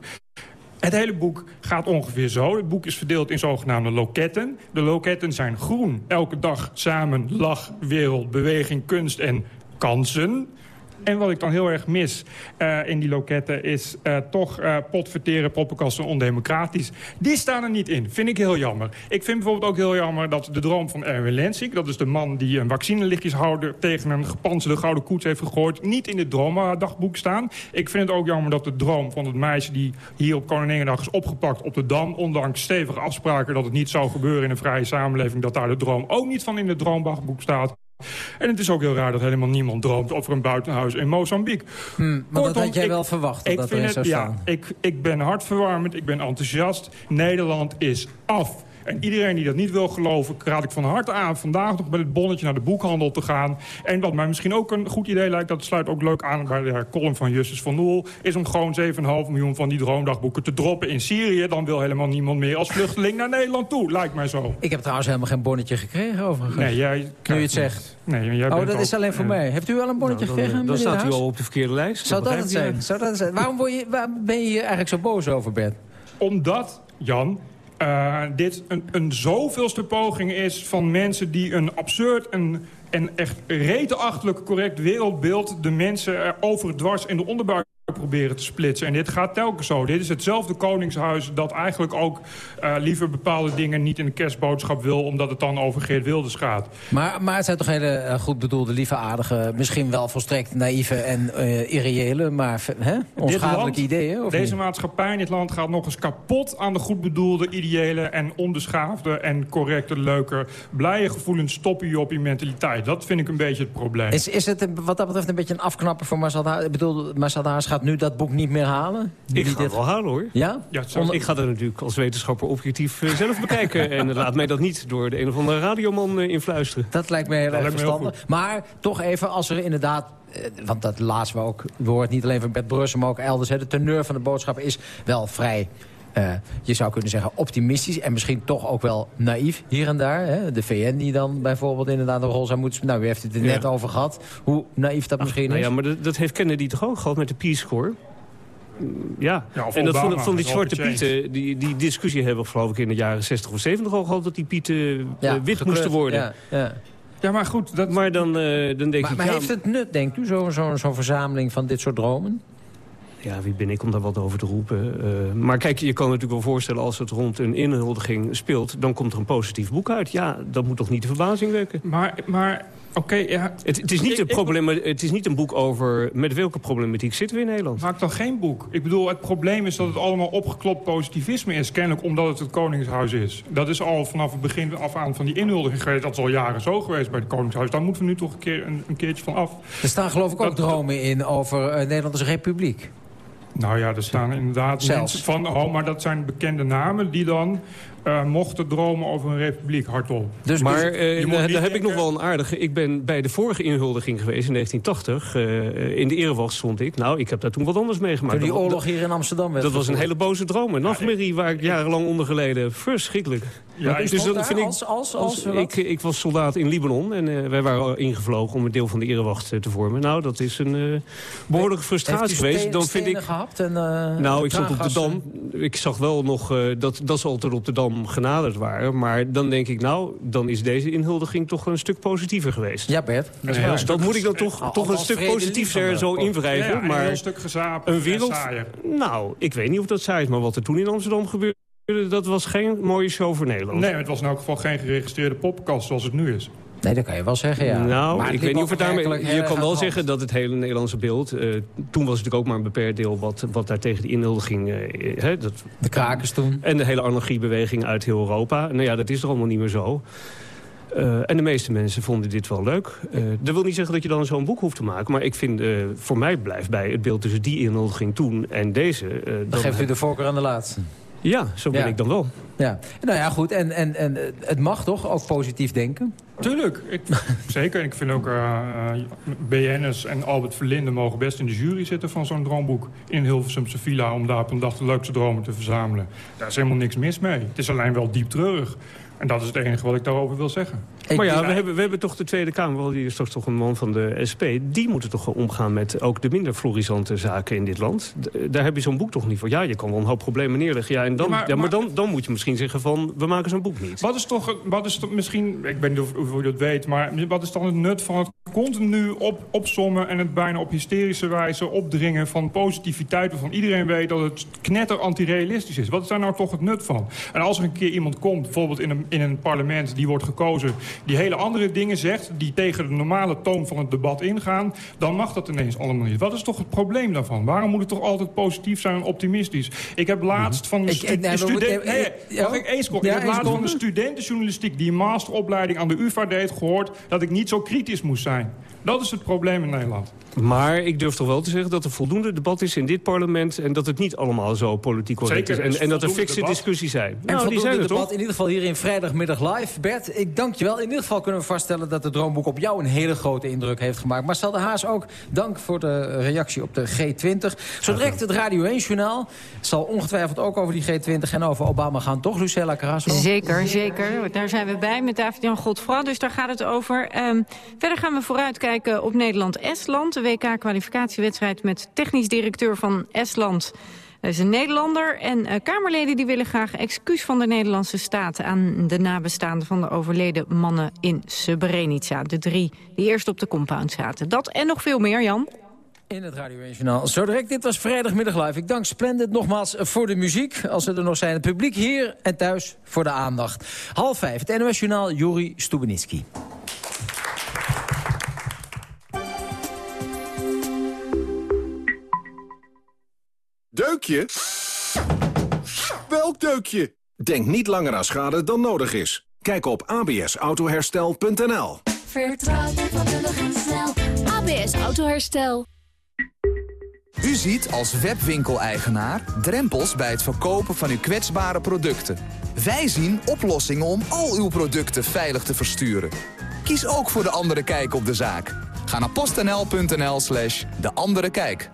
Het hele boek gaat ongeveer zo. Het boek is verdeeld in zogenaamde loketten. De loketten zijn groen. Elke dag samen lach, wereld, beweging, kunst en kansen. En wat ik dan heel erg mis uh, in die loketten is uh, toch uh, potverteren, poppenkasten ondemocratisch. Die staan er niet in. Vind ik heel jammer. Ik vind bijvoorbeeld ook heel jammer dat de droom van Erwin Lensik... dat is de man die een vaccinelichtjeshouder tegen een gepantserde gouden koets heeft gegooid... niet in het droomdagboek staan. Ik vind het ook jammer dat de droom van het meisje die hier op Koninginnedag is opgepakt op de Dam... ondanks stevige afspraken dat het niet zou gebeuren in een vrije samenleving... dat daar de droom ook niet van in het droomdagboek staat. En het is ook heel raar dat helemaal niemand droomt over een buitenhuis in Mozambique. Hmm, maar dat had jij wel verwacht, ik dat vind het, Ja, ik, ik ben hartverwarmend, ik ben enthousiast. Nederland is af. En iedereen die dat niet wil geloven, raad ik van harte aan... vandaag nog met het bonnetje naar de boekhandel te gaan. En wat mij misschien ook een goed idee lijkt... dat sluit ook leuk aan bij de column van Justus van Oel... is om gewoon 7,5 miljoen van die droomdagboeken te droppen in Syrië. Dan wil helemaal niemand meer als vluchteling naar Nederland toe, lijkt mij zo. Ik heb trouwens helemaal geen bonnetje gekregen overigens. Nee, jij... Nu je het zegt. Nee, jij oh, bent dat is alleen voor eh, mij. Heeft u wel een bonnetje Nou, dan, gekregen? dan meneer staat u al op de verkeerde lijst. Zou dat het zijn? Zou dat het zijn? Waarom word je, waar ben je hier eigenlijk zo boos over, Bert? Omdat, Jan, eh, dit een, een zoveelste poging is van mensen die een absurd en, en echt reteachtelijk correct wereldbeeld... de mensen er over het dwars in de onderbuik proberen te splitsen. En dit gaat telkens zo. Dit is hetzelfde koningshuis dat eigenlijk ook eh, liever bepaalde dingen niet in de kerstboodschap wil... omdat het dan over Geert Wilders gaat. Maar, maar het zijn toch hele eh, goed bedoelde, lieve, aardige... misschien wel volstrekt naïeve en eh irreële, maar hè? Onschadelijke ideeën? Of Deze niet? maatschappij in dit land gaat nog eens kapot aan de goed bedoelde, ideële en onbeschaafde en correcte, leuke, blije gevoelens stoppen je op je mentaliteit. Dat vind ik een beetje het probleem. Is, is het een- wat dat betreft een beetje een afknapper voor Marcel Haas? Ik bedoel, Marcel Haas gaat nu dat boek niet meer halen? Ik ga het wel halen hoor. Ja? Ja, het zou- Onder- Ik ga dat natuurlijk als wetenschapper objectief eh, zelf bekijken. en laat mij dat niet door de een of andere radioman eh, influisteren. Dat lijkt me heel erg heel verstandig. Maar toch even, als er inderdaad... eh, Want dat laatst we ook, we horen het niet alleen van Bert Brussel, maar ook elders. Hè, de teneur van de boodschap is wel vrij, eh, je zou kunnen zeggen, optimistisch. En misschien toch ook wel naïef hier en daar. Hè. De VN die dan bijvoorbeeld inderdaad een rol zou moeten spelen. Nou, u heeft het er net Ja. over gehad. Hoe naïef dat misschien Nou is. ja, maar dat, dat heeft Kennedy toch ook gehad met de Peace Corps? Ja, en dat Obama, van, van die zwarte pieten, die, die discussie hebben we geloof ik in de jaren 60 of 70 al gehad... dat die pieten eh, Ja, wit gekleurd, moesten worden. Ja, ja. Ja, maar goed, dat... Maar dan, eh, dan denk Maar, ik... maar ja, heeft het nut, denkt u, zo'n zo, zo'n verzameling van dit soort dromen? Ja, wie ben ik om daar wat over te roepen? Eh, maar kijk, je kan natuurlijk wel voorstellen... als het rond een inhuldiging speelt... dan komt er een positief boek uit. Ja, dat moet toch niet de verbazing wekken? Maar, maar oké, ja... Het, het, is niet Ik- een probleem, het is niet een boek over... met welke problematiek zitten we in Nederland? Maak dan geen boek. Ik bedoel, het probleem is dat het allemaal opgeklopt positivisme is. Kennelijk omdat het het Koningshuis is. Dat is al vanaf het begin af aan van die inhuldiging geweest. Dat is al jaren zo geweest bij het Koningshuis. Daar moeten we nu toch een, keer, een, een keertje van af. Er staan geloof ik ook Dat- dromen in over eh, Nederland als republiek. Nou ja, er staan inderdaad Zelfs. mensen van... Oh, maar dat zijn bekende namen die dan eh, mochten dromen over een republiek hardop. Dus, Maar dus- eh, daar heb ik nog wel een aardige. Ik ben bij de vorige inhuldiging geweest in 1980. eh, in de erewacht stond ik. Nou, ik heb daar toen wat anders meegemaakt. toen die oorlog hier in Amsterdam werd Dat was een hele boze droom. Een nachtmerrie waar ik jarenlang onder geleden. Verschrikkelijk. Ja, stond dat vind ik- als, als, als, wat? ik, ik was soldaat in Libanon en eh, wij waren al ingevlogen om een deel van de erewacht eh, te vormen. Nou, dat is een eh, behoorlijke frustratie geweest. Dan vind ik. gehapt en, Nou, ik stond op de? Dam. Ik zag wel nog eh, dat, dat ze altijd op de Dam genaderd waren. Maar dan denk ik, nou, dan is deze inhuldiging toch een stuk positiever geweest. Ja, Bert. Dat Dus dat moet ik dan toch, Al- toch een stuk positiever zo invrijven. ja, een maar heel stuk gezapen een wereld... Nou, ik weet niet of dat saai is, maar wat er toen in Amsterdam gebeurde... dat was geen mooie show voor Nederland. Nee, het was in elk geval geen geregistreerde poppenkast zoals het nu is. Nee, dat kan je wel zeggen, ja. Nou, Maar ik weet niet of het daarmee... Je kan wel de zeggen dat het hele Nederlandse beeld... eh, toen was het natuurlijk ook maar een beperkt deel wat, wat daar tegen die inhuldiging... eh, hè, dat, De krakers toen. en de hele anarchiebeweging uit heel Europa. Nou ja, dat is er allemaal niet meer zo. Eh, en de meeste mensen vonden dit wel leuk. Eh, dat wil niet zeggen dat je dan zo'n boek hoeft te maken. Maar ik vind, eh, voor mij blijft bij het beeld tussen die inhuldiging toen en deze... eh, Dan dan- geeft u de voorkeur aan de laatste. Ja, zo ben Ja. ik dan wel. Ja. Nou ja, goed. En, en, en eh, het mag toch ook positief denken? Tuurlijk, ik, zeker. En ik vind ook BN'ers en Albert Verlinde mogen best in de jury zitten van zo'n droomboek. In Hilversumse villa om daar op een dag de leukste dromen te verzamelen. Daar is helemaal niks mis mee. Het is alleen wel diep treurig. En dat is het enige wat ik daarover wil zeggen. Ik- maar ja, we hebben, we hebben toch de Tweede Kamer, wel, die is toch, toch een man van de SP... die moeten toch omgaan met ook de minder florisante zaken in dit land. D- daar heb je zo'n boek toch niet voor. Ja, je kan wel een hoop problemen neerleggen. Ja, en dan, Ja, ja, maar- dan, dan moet je misschien zeggen van... we maken zo'n boek niet. Wat is toch, wat is toch misschien, ik weet niet of, of u dat weet... maar wat is dan het nut van het continu op, opsommen... en het bijna op hysterische wijze opdringen van positiviteit... waarvan iedereen weet dat het knetter antirealistisch is. Wat is daar nou toch het nut van? En als er een keer iemand komt, bijvoorbeeld in een, in een parlement... die wordt gekozen, die hele andere dingen zegt... die tegen de normale toon van het debat ingaan... dan mag dat ineens allemaal niet. Wat is toch het probleem daarvan? Waarom moet het toch altijd positief zijn en optimistisch? Ik heb laatst van een Ik- student... heb laatst van een seconde. studentenjournalistiek... die een masteropleiding aan de UvA deed, gehoord... dat ik niet zo kritisch moest zijn. Dat is het probleem in Nederland. Maar ik durf toch wel te zeggen dat er voldoende debat is in dit parlement... en dat het niet allemaal zo politiek correct Zeker, is. En, en dat er voldoende fikse discussies zijn. En nou, die zijn er debat toch? in ieder geval hier in vrijdagmiddag live. Bert, ik dank je wel. In ieder geval kunnen we vaststellen dat het droomboek op jou een hele grote indruk heeft gemaakt. Marcel de Haas ook, dank voor de reactie op de G20. Zo direct het Radio 1-journaal. zal ongetwijfeld ook over die G20 en over Obama gaan, toch, Lucella Carrasso? Zeker, zeker. Daar zijn we bij met David-Jan Godfra, dus daar gaat het over. Ehm, verder gaan we vooruitkijken op Nederland-Estland. De WK-kwalificatiewedstrijd met technisch directeur van Estland. Dat is een Nederlander. En eh, Kamerleden die willen graag excuus van de Nederlandse staat... aan de nabestaanden van de overleden mannen in Srebrenica. De drie die eerst op de compound zaten. Dat en nog veel meer, Jan. In het Radio 1 Journaal. Zo direct, dit was vrijdagmiddag live. Ik dank Splendid nogmaals voor de muziek. Als ze er nog zijn, het publiek hier en thuis voor de aandacht. Half vijf, het NOS Journaal, Juri Stubenitski. Deukje? Welk deukje? Denk niet langer aan schade dan nodig is. Kijk op absautoherstel.nl. Vertrouw je vakkundig en snel. ABS Autoherstel. U ziet als webwinkeleigenaar drempels bij het verkopen van uw kwetsbare producten. Wij zien oplossingen om al uw producten veilig te versturen. Kies ook voor De Andere Kijk op de zaak. Ga naar postnl.nl slash De Andere Kijk.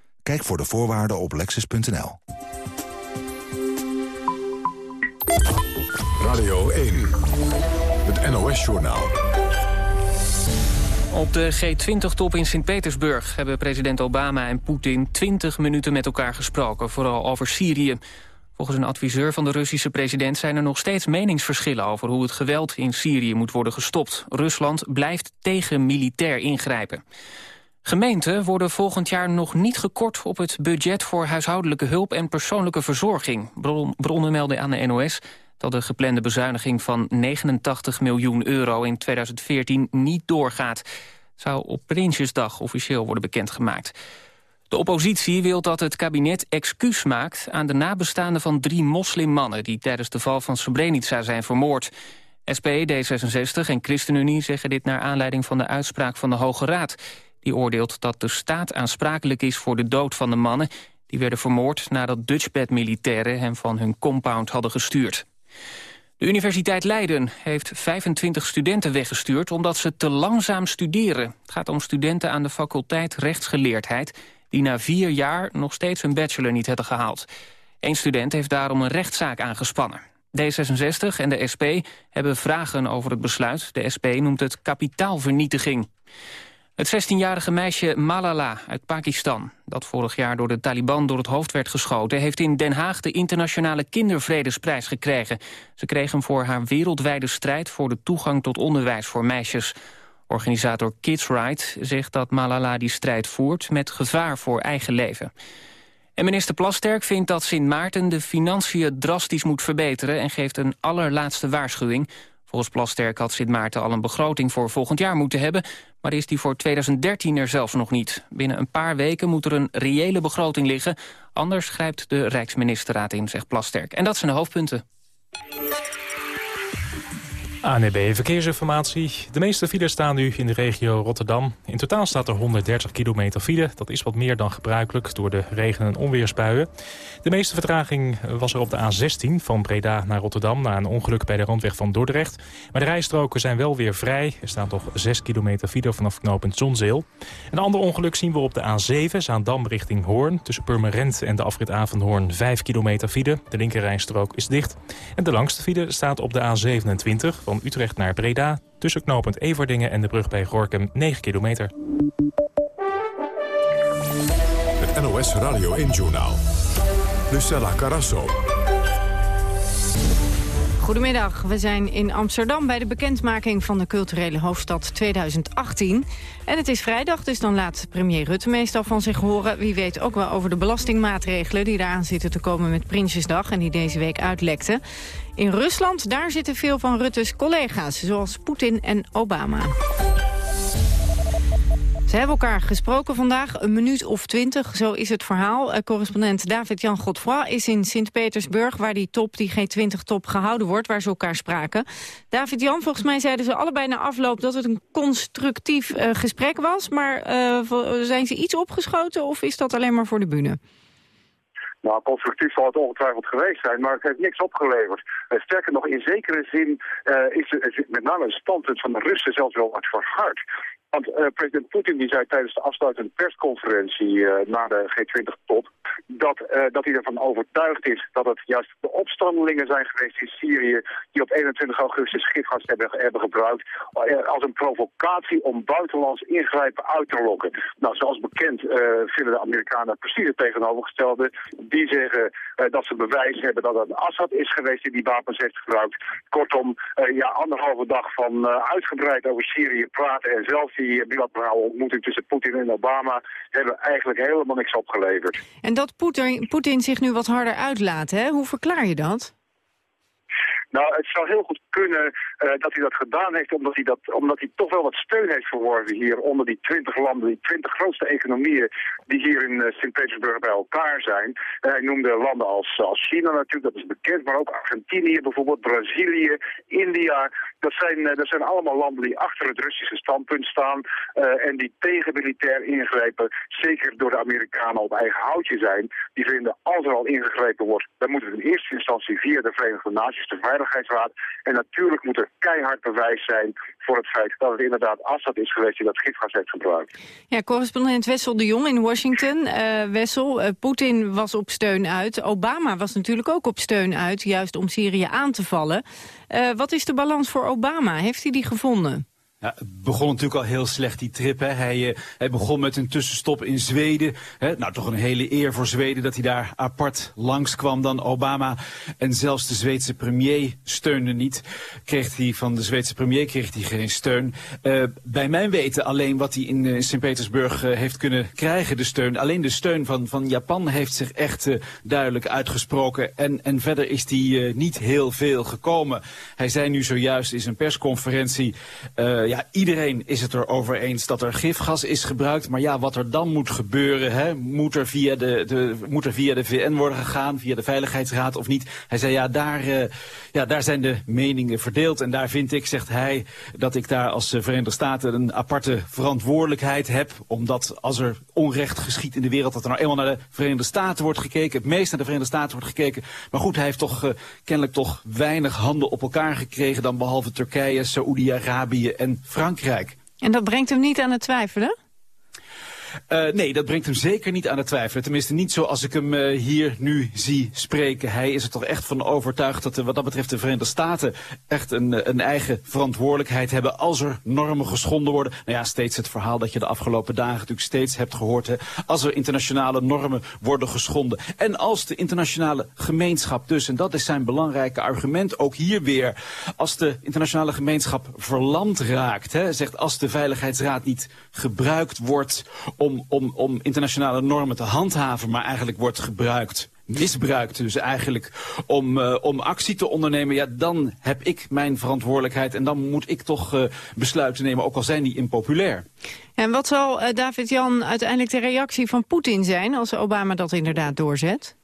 Kijk voor de voorwaarden op lexus.nl. Radio 1, het NOS-journaal. Op de G20-top in Sint-Petersburg hebben president Obama en Poetin 20 minuten met elkaar gesproken, vooral over Syrië. Volgens een adviseur van de Russische president zijn er nog steeds meningsverschillen over hoe het geweld in Syrië moet worden gestopt. Rusland blijft tegen militair ingrijpen. Gemeenten worden volgend jaar nog niet gekort op het budget voor huishoudelijke hulp en persoonlijke verzorging. Bron- Bronnen melden aan de NOS dat de geplande bezuiniging van 89 miljoen euro in 2014 niet doorgaat. Zou op Prinsjesdag officieel worden bekendgemaakt. De oppositie wil dat het kabinet excuus maakt aan de nabestaanden van drie moslimmannen die tijdens de val van Srebrenica zijn vermoord. SP, D66 en ChristenUnie zeggen dit naar aanleiding van de uitspraak van de Hoge Raad. Die oordeelt dat de staat aansprakelijk is voor de dood van de mannen... die werden vermoord nadat Dutchbed-militairen hem van hun compound hadden gestuurd. De Universiteit Leiden heeft 25 studenten weggestuurd... omdat ze te langzaam studeren. Het gaat om studenten aan de faculteit rechtsgeleerdheid... die na vier jaar nog steeds hun bachelor niet hebben gehaald. Eén student heeft daarom een rechtszaak aangespannen. D66 en de SP hebben vragen over het besluit. De SP noemt het kapitaalvernietiging. Het 16-jarige meisje Malala uit Pakistan, dat vorig jaar door de Taliban door het hoofd werd geschoten, heeft in Den Haag de internationale kindervredesprijs gekregen. Ze kreeg hem voor haar wereldwijde strijd voor de toegang tot onderwijs voor meisjes. Organisator Kids Right zegt dat Malala die strijd voert met gevaar voor eigen leven. En minister Plasterk vindt dat Sint Maarten de financiën drastisch moet verbeteren... en geeft een allerlaatste waarschuwing. Volgens Plasterk had Sint Maarten al een begroting voor volgend jaar moeten hebben... maar is die voor 2013 er zelfs nog niet. Binnen een paar weken moet er een reële begroting liggen... anders grijpt de Rijksministerraad in, zegt Plasterk. En dat zijn de hoofdpunten. ANB E Verkeersinformatie. De meeste files staan nu in de regio Rotterdam. In totaal staat er 130 kilometer file. Dat is wat meer dan gebruikelijk door de regen- en onweersbuien. De meeste vertraging was er op de A16 van Breda naar Rotterdam... na een ongeluk bij de randweg van Dordrecht. Maar de rijstroken zijn wel weer vrij. Er staan nog 6 kilometer file vanaf knooppunt Zonzeel. Een ander ongeluk zien we op de A7, Zaandam richting Hoorn. Tussen Purmerend en de afrit Hoorn 5 kilometer file. De linkerrijstrook is dicht. En de langste file staat op de A27 van Utrecht naar Breda... tussen knooppunt Everdingen en de brug bij Gorkum 9 kilometer. Het NOS Radio 1-journaal. Lucella Carasso. Goedemiddag, we zijn in Amsterdam bij de bekendmaking van de culturele hoofdstad 2018. En het is vrijdag, dus dan laat premier Rutte meestal van zich horen. Wie weet ook wel over de belastingmaatregelen die eraan zitten te komen met Prinsjesdag... en die deze week uitlekten. In Rusland, daar zitten veel van Rutte's collega's, zoals Poetin en Obama. Ze hebben elkaar gesproken vandaag, een minuut of twintig, zo is het verhaal. Uh, correspondent David-Jan Godfroy is in Sint-Petersburg... waar die top, die G20-top gehouden wordt, waar ze elkaar spraken. David-Jan, volgens mij zeiden ze allebei na afloop... dat het een constructief uh, gesprek was, maar uh, zijn ze iets opgeschoten... of is dat alleen maar voor de bühne? Nou, constructief zal het ongetwijfeld geweest zijn, maar het heeft niks opgeleverd. Sterker nog, in zekere zin is, is, met name het standpunt van de Russen zelfs wel wat verhard. Want uh, president Poetin die zei tijdens de afsluitende persconferentie uh, na de G20-top... Dat, uh, dat hij ervan overtuigd is dat het juist de opstandelingen zijn geweest in Syrië... die op 21 augustus gifgas hebben, hebben gebruikt als een provocatie om buitenlands ingrijpen uit te lokken. Nou, zoals bekend vinden de Amerikanen precies het tegenovergestelde. Die zeggen dat ze bewijs hebben dat het Assad is geweest die die wapens heeft gebruikt. Kortom, ja, anderhalve dag van uitgebreid over Syrië praten en zelfs die bilaterale ontmoeting tussen Poetin en Obama hebben eigenlijk helemaal niks opgeleverd. Dat Poetin zich nu wat harder uitlaat, hè? hoe verklaar je dat? Nou, het zou heel goed kunnen uh, dat hij dat gedaan heeft omdat hij, dat, omdat hij toch wel wat steun heeft verworven hier onder die twintig landen, die twintig grootste economieën die hier in uh, Sint-Petersburg bij elkaar zijn. Uh, hij noemde landen als, als China natuurlijk, dat is bekend, maar ook Argentinië bijvoorbeeld, Brazilië, India. Dat zijn, dat zijn allemaal landen die achter het Russische standpunt staan en die tegen militair ingrijpen, zeker door de Amerikanen op eigen houtje zijn. Die vinden als er al ingegrepen wordt, dan moet het in eerste instantie via de Verenigde Naties, de Veiligheidsraad. En natuurlijk moet er keihard bewijs zijn voor het feit dat het inderdaad Assad is geweest die dat gifgas heeft gebruikt. Ja, correspondent Wessel de Jong in Washington. Uh, Wessel, Poetin was op steun uit. Obama was natuurlijk ook op steun uit, juist om Syrië aan te vallen. Wat is de balans voor Obama? Heeft hij die gevonden? Ja, begon natuurlijk al heel slecht, die trip. Hè. Hij, uh, hij begon met een tussenstop in Zweden. Hè. Nou, toch een hele eer voor Zweden dat hij daar apart langskwam dan Obama. En zelfs de Zweedse premier steunde niet. Kreeg hij van de Zweedse premier kreeg hij geen steun. Uh, bij mijn weten alleen wat hij in uh, Sint-Petersburg heeft kunnen krijgen, de steun. Alleen de steun van, van Japan heeft zich echt duidelijk uitgesproken. En, en verder is die niet heel veel gekomen. Hij zei nu zojuist in zijn persconferentie ja, iedereen is het erover eens dat er gifgas is gebruikt. Maar ja, wat er dan moet gebeuren, hè, moet, er via de, de, moet er via de VN worden gegaan, via de Veiligheidsraad of niet? Hij zei, ja daar, uh, ja, daar zijn de meningen verdeeld. En daar vind ik, zegt hij, dat ik daar als Verenigde Staten een aparte verantwoordelijkheid heb. Omdat als er onrecht geschiet in de wereld, dat er nou eenmaal naar de Verenigde Staten wordt gekeken. Het meest naar de Verenigde Staten wordt gekeken. Maar goed, hij heeft toch uh, kennelijk toch weinig handen op elkaar gekregen dan behalve Turkije, Saoedi-Arabië en Frankrijk. En dat brengt hem niet aan het twijfelen? Uh, nee, dat brengt hem zeker niet aan het twijfelen. Tenminste niet zoals ik hem uh, hier nu zie spreken. Hij is er toch echt van overtuigd dat de, wat dat betreft de Verenigde Staten echt een, een eigen verantwoordelijkheid hebben als er normen geschonden worden. Nou ja, steeds het verhaal dat je de afgelopen dagen natuurlijk steeds hebt gehoord. Hè, als er internationale normen worden geschonden. En als de internationale gemeenschap dus, en dat is zijn belangrijke argument ook hier weer, als de internationale gemeenschap verlamd raakt, hè, zegt als de Veiligheidsraad niet gebruikt wordt om, om, om internationale normen te handhaven, maar eigenlijk wordt gebruikt misbruikt. Dus eigenlijk om, uh, om actie te ondernemen, ja, dan heb ik mijn verantwoordelijkheid en dan moet ik toch uh, besluiten nemen, ook al zijn die impopulair. En wat zal uh, David-Jan uiteindelijk de reactie van Poetin zijn als Obama dat inderdaad doorzet?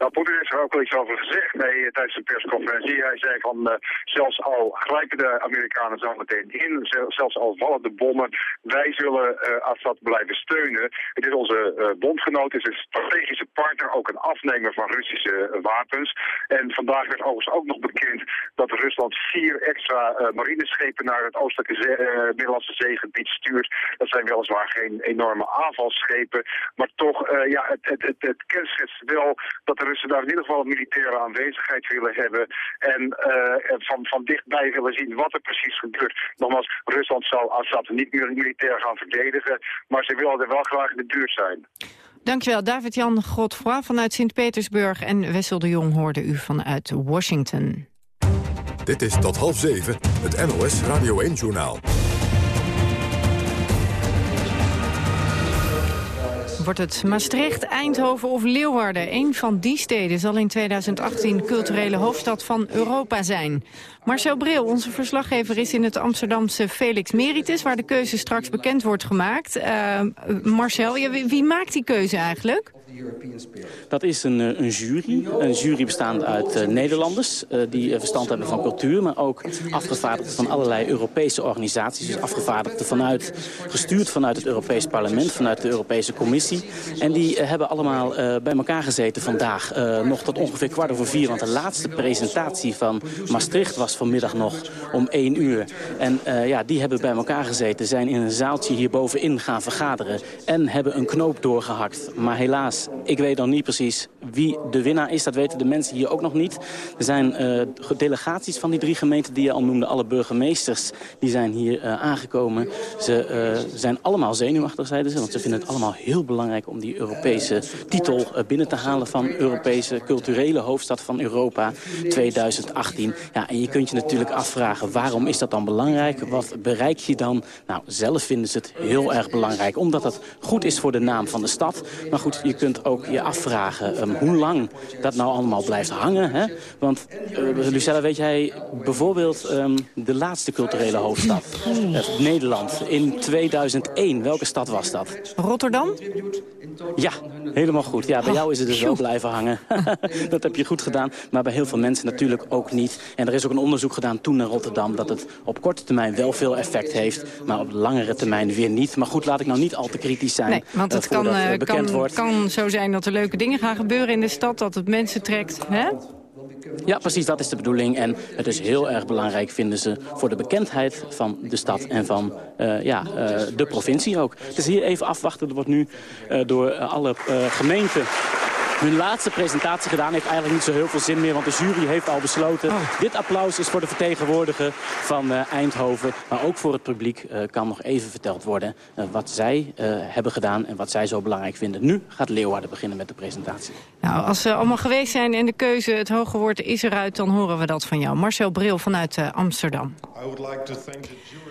Nou, Poetin heeft er ook wel iets over gezegd nee, tijdens een persconferentie. Hij zei van, uh, zelfs al grijpen de Amerikanen zo meteen in, zelfs al vallen de bommen, wij zullen uh, Assad blijven steunen. Het is onze bondgenoot, het is een strategische partner, ook een afnemer van Russische wapens. En vandaag werd overigens ook nog bekend dat Rusland vier extra marineschepen naar het oostelijke Middellandse zeegebied stuurt. Dat zijn weliswaar geen enorme aanvalsschepen, maar toch, ja, het, het, het, het wel dat er Russen daar in ieder geval een militaire aanwezigheid willen hebben. En uh, van, van dichtbij willen zien wat er precies gebeurt. Nogmaals, Rusland zal Assad niet meer militair gaan verdedigen. Maar ze willen er wel graag in de buurt zijn. Dankjewel, David-Jan Godfroy vanuit Sint-Petersburg. En Wessel de Jong hoorde u vanuit Washington. Dit is tot half zeven het NOS Radio 1-journaal. Wordt het Maastricht, Eindhoven of Leeuwarden? Een van die steden zal in 2018 culturele hoofdstad van Europa zijn. Marcel Bril, onze verslaggever, is in het Amsterdamse Felix Meritus... waar de keuze straks bekend wordt gemaakt. Uh, Marcel, wie maakt die keuze eigenlijk? Dat is een, een, jury. Een jury bestaande uit uh, Nederlanders uh, die verstand hebben van cultuur. Maar ook afgevaardigden van allerlei Europese organisaties. Dus afgevaardigden vanuit, gestuurd vanuit het Europees Parlement, vanuit de Europese Commissie. En die hebben allemaal bij elkaar gezeten vandaag. nog tot ongeveer kwart over vier. Want de laatste presentatie van Maastricht was vanmiddag nog om één uur. En ja, die hebben bij elkaar gezeten. Zijn in een zaaltje hier bovenin gaan vergaderen. En hebben een knoop doorgehakt. Maar helaas ik weet nog niet precies wie de winnaar is. Dat weten de mensen hier ook nog niet. Er zijn uh, delegaties van die drie gemeenten die je al noemde. Alle burgemeesters die zijn hier uh, aangekomen. Ze uh, zijn allemaal zenuwachtig, zeiden ze. Want ze vinden het allemaal heel belangrijk om die Europese titel binnen te halen... van Europese culturele hoofdstad van Europa 2018. Ja, en je kunt je natuurlijk afvragen, waarom is dat dan belangrijk? Wat bereik je dan? Nou, zelf vinden ze het heel erg belangrijk. Omdat het goed is voor de naam van de stad. Maar goed, je kunt ook je afvragen um, hoe lang dat nou allemaal blijft hangen. Hè? Want, uh, Lucella, weet jij bijvoorbeeld um, de laatste culturele hoofdstad? Uh, Nederland in 2001. Welke stad was dat? Rotterdam? Ja, helemaal goed. Ja, bij jou is het dus wel blijven hangen. dat heb je goed gedaan, maar bij heel veel mensen natuurlijk ook niet. En er is ook een onderzoek gedaan toen naar Rotterdam... dat het op korte termijn wel veel effect heeft, maar op langere termijn weer niet. Maar goed, laat ik nou niet al te kritisch zijn nee, want het uh, kan, uh, bekend kan, wordt. kan zo zijn dat er leuke dingen gaan gebeuren in de stad, dat het mensen trekt. Hè? Ja, precies, dat is de bedoeling. En het is heel erg belangrijk, vinden ze, voor de bekendheid van de stad en van uh, ja, uh, de provincie ook. Het is hier even afwachten. Er wordt nu uh, door alle gemeenten hun laatste presentatie gedaan. Heeft eigenlijk niet zo heel veel zin meer, want de jury heeft al besloten. Oh. Dit applaus is voor de vertegenwoordiger van uh, Eindhoven. Maar ook voor het publiek uh, kan nog even verteld worden uh, wat zij hebben gedaan en wat zij zo belangrijk vinden. Nu gaat Leeuwarden beginnen met de presentatie. Nou, als ze allemaal geweest zijn en de keuze, het hoge woord is eruit, dan horen we dat van jou. Marcel Bril vanuit Amsterdam. I would like to thank the jury.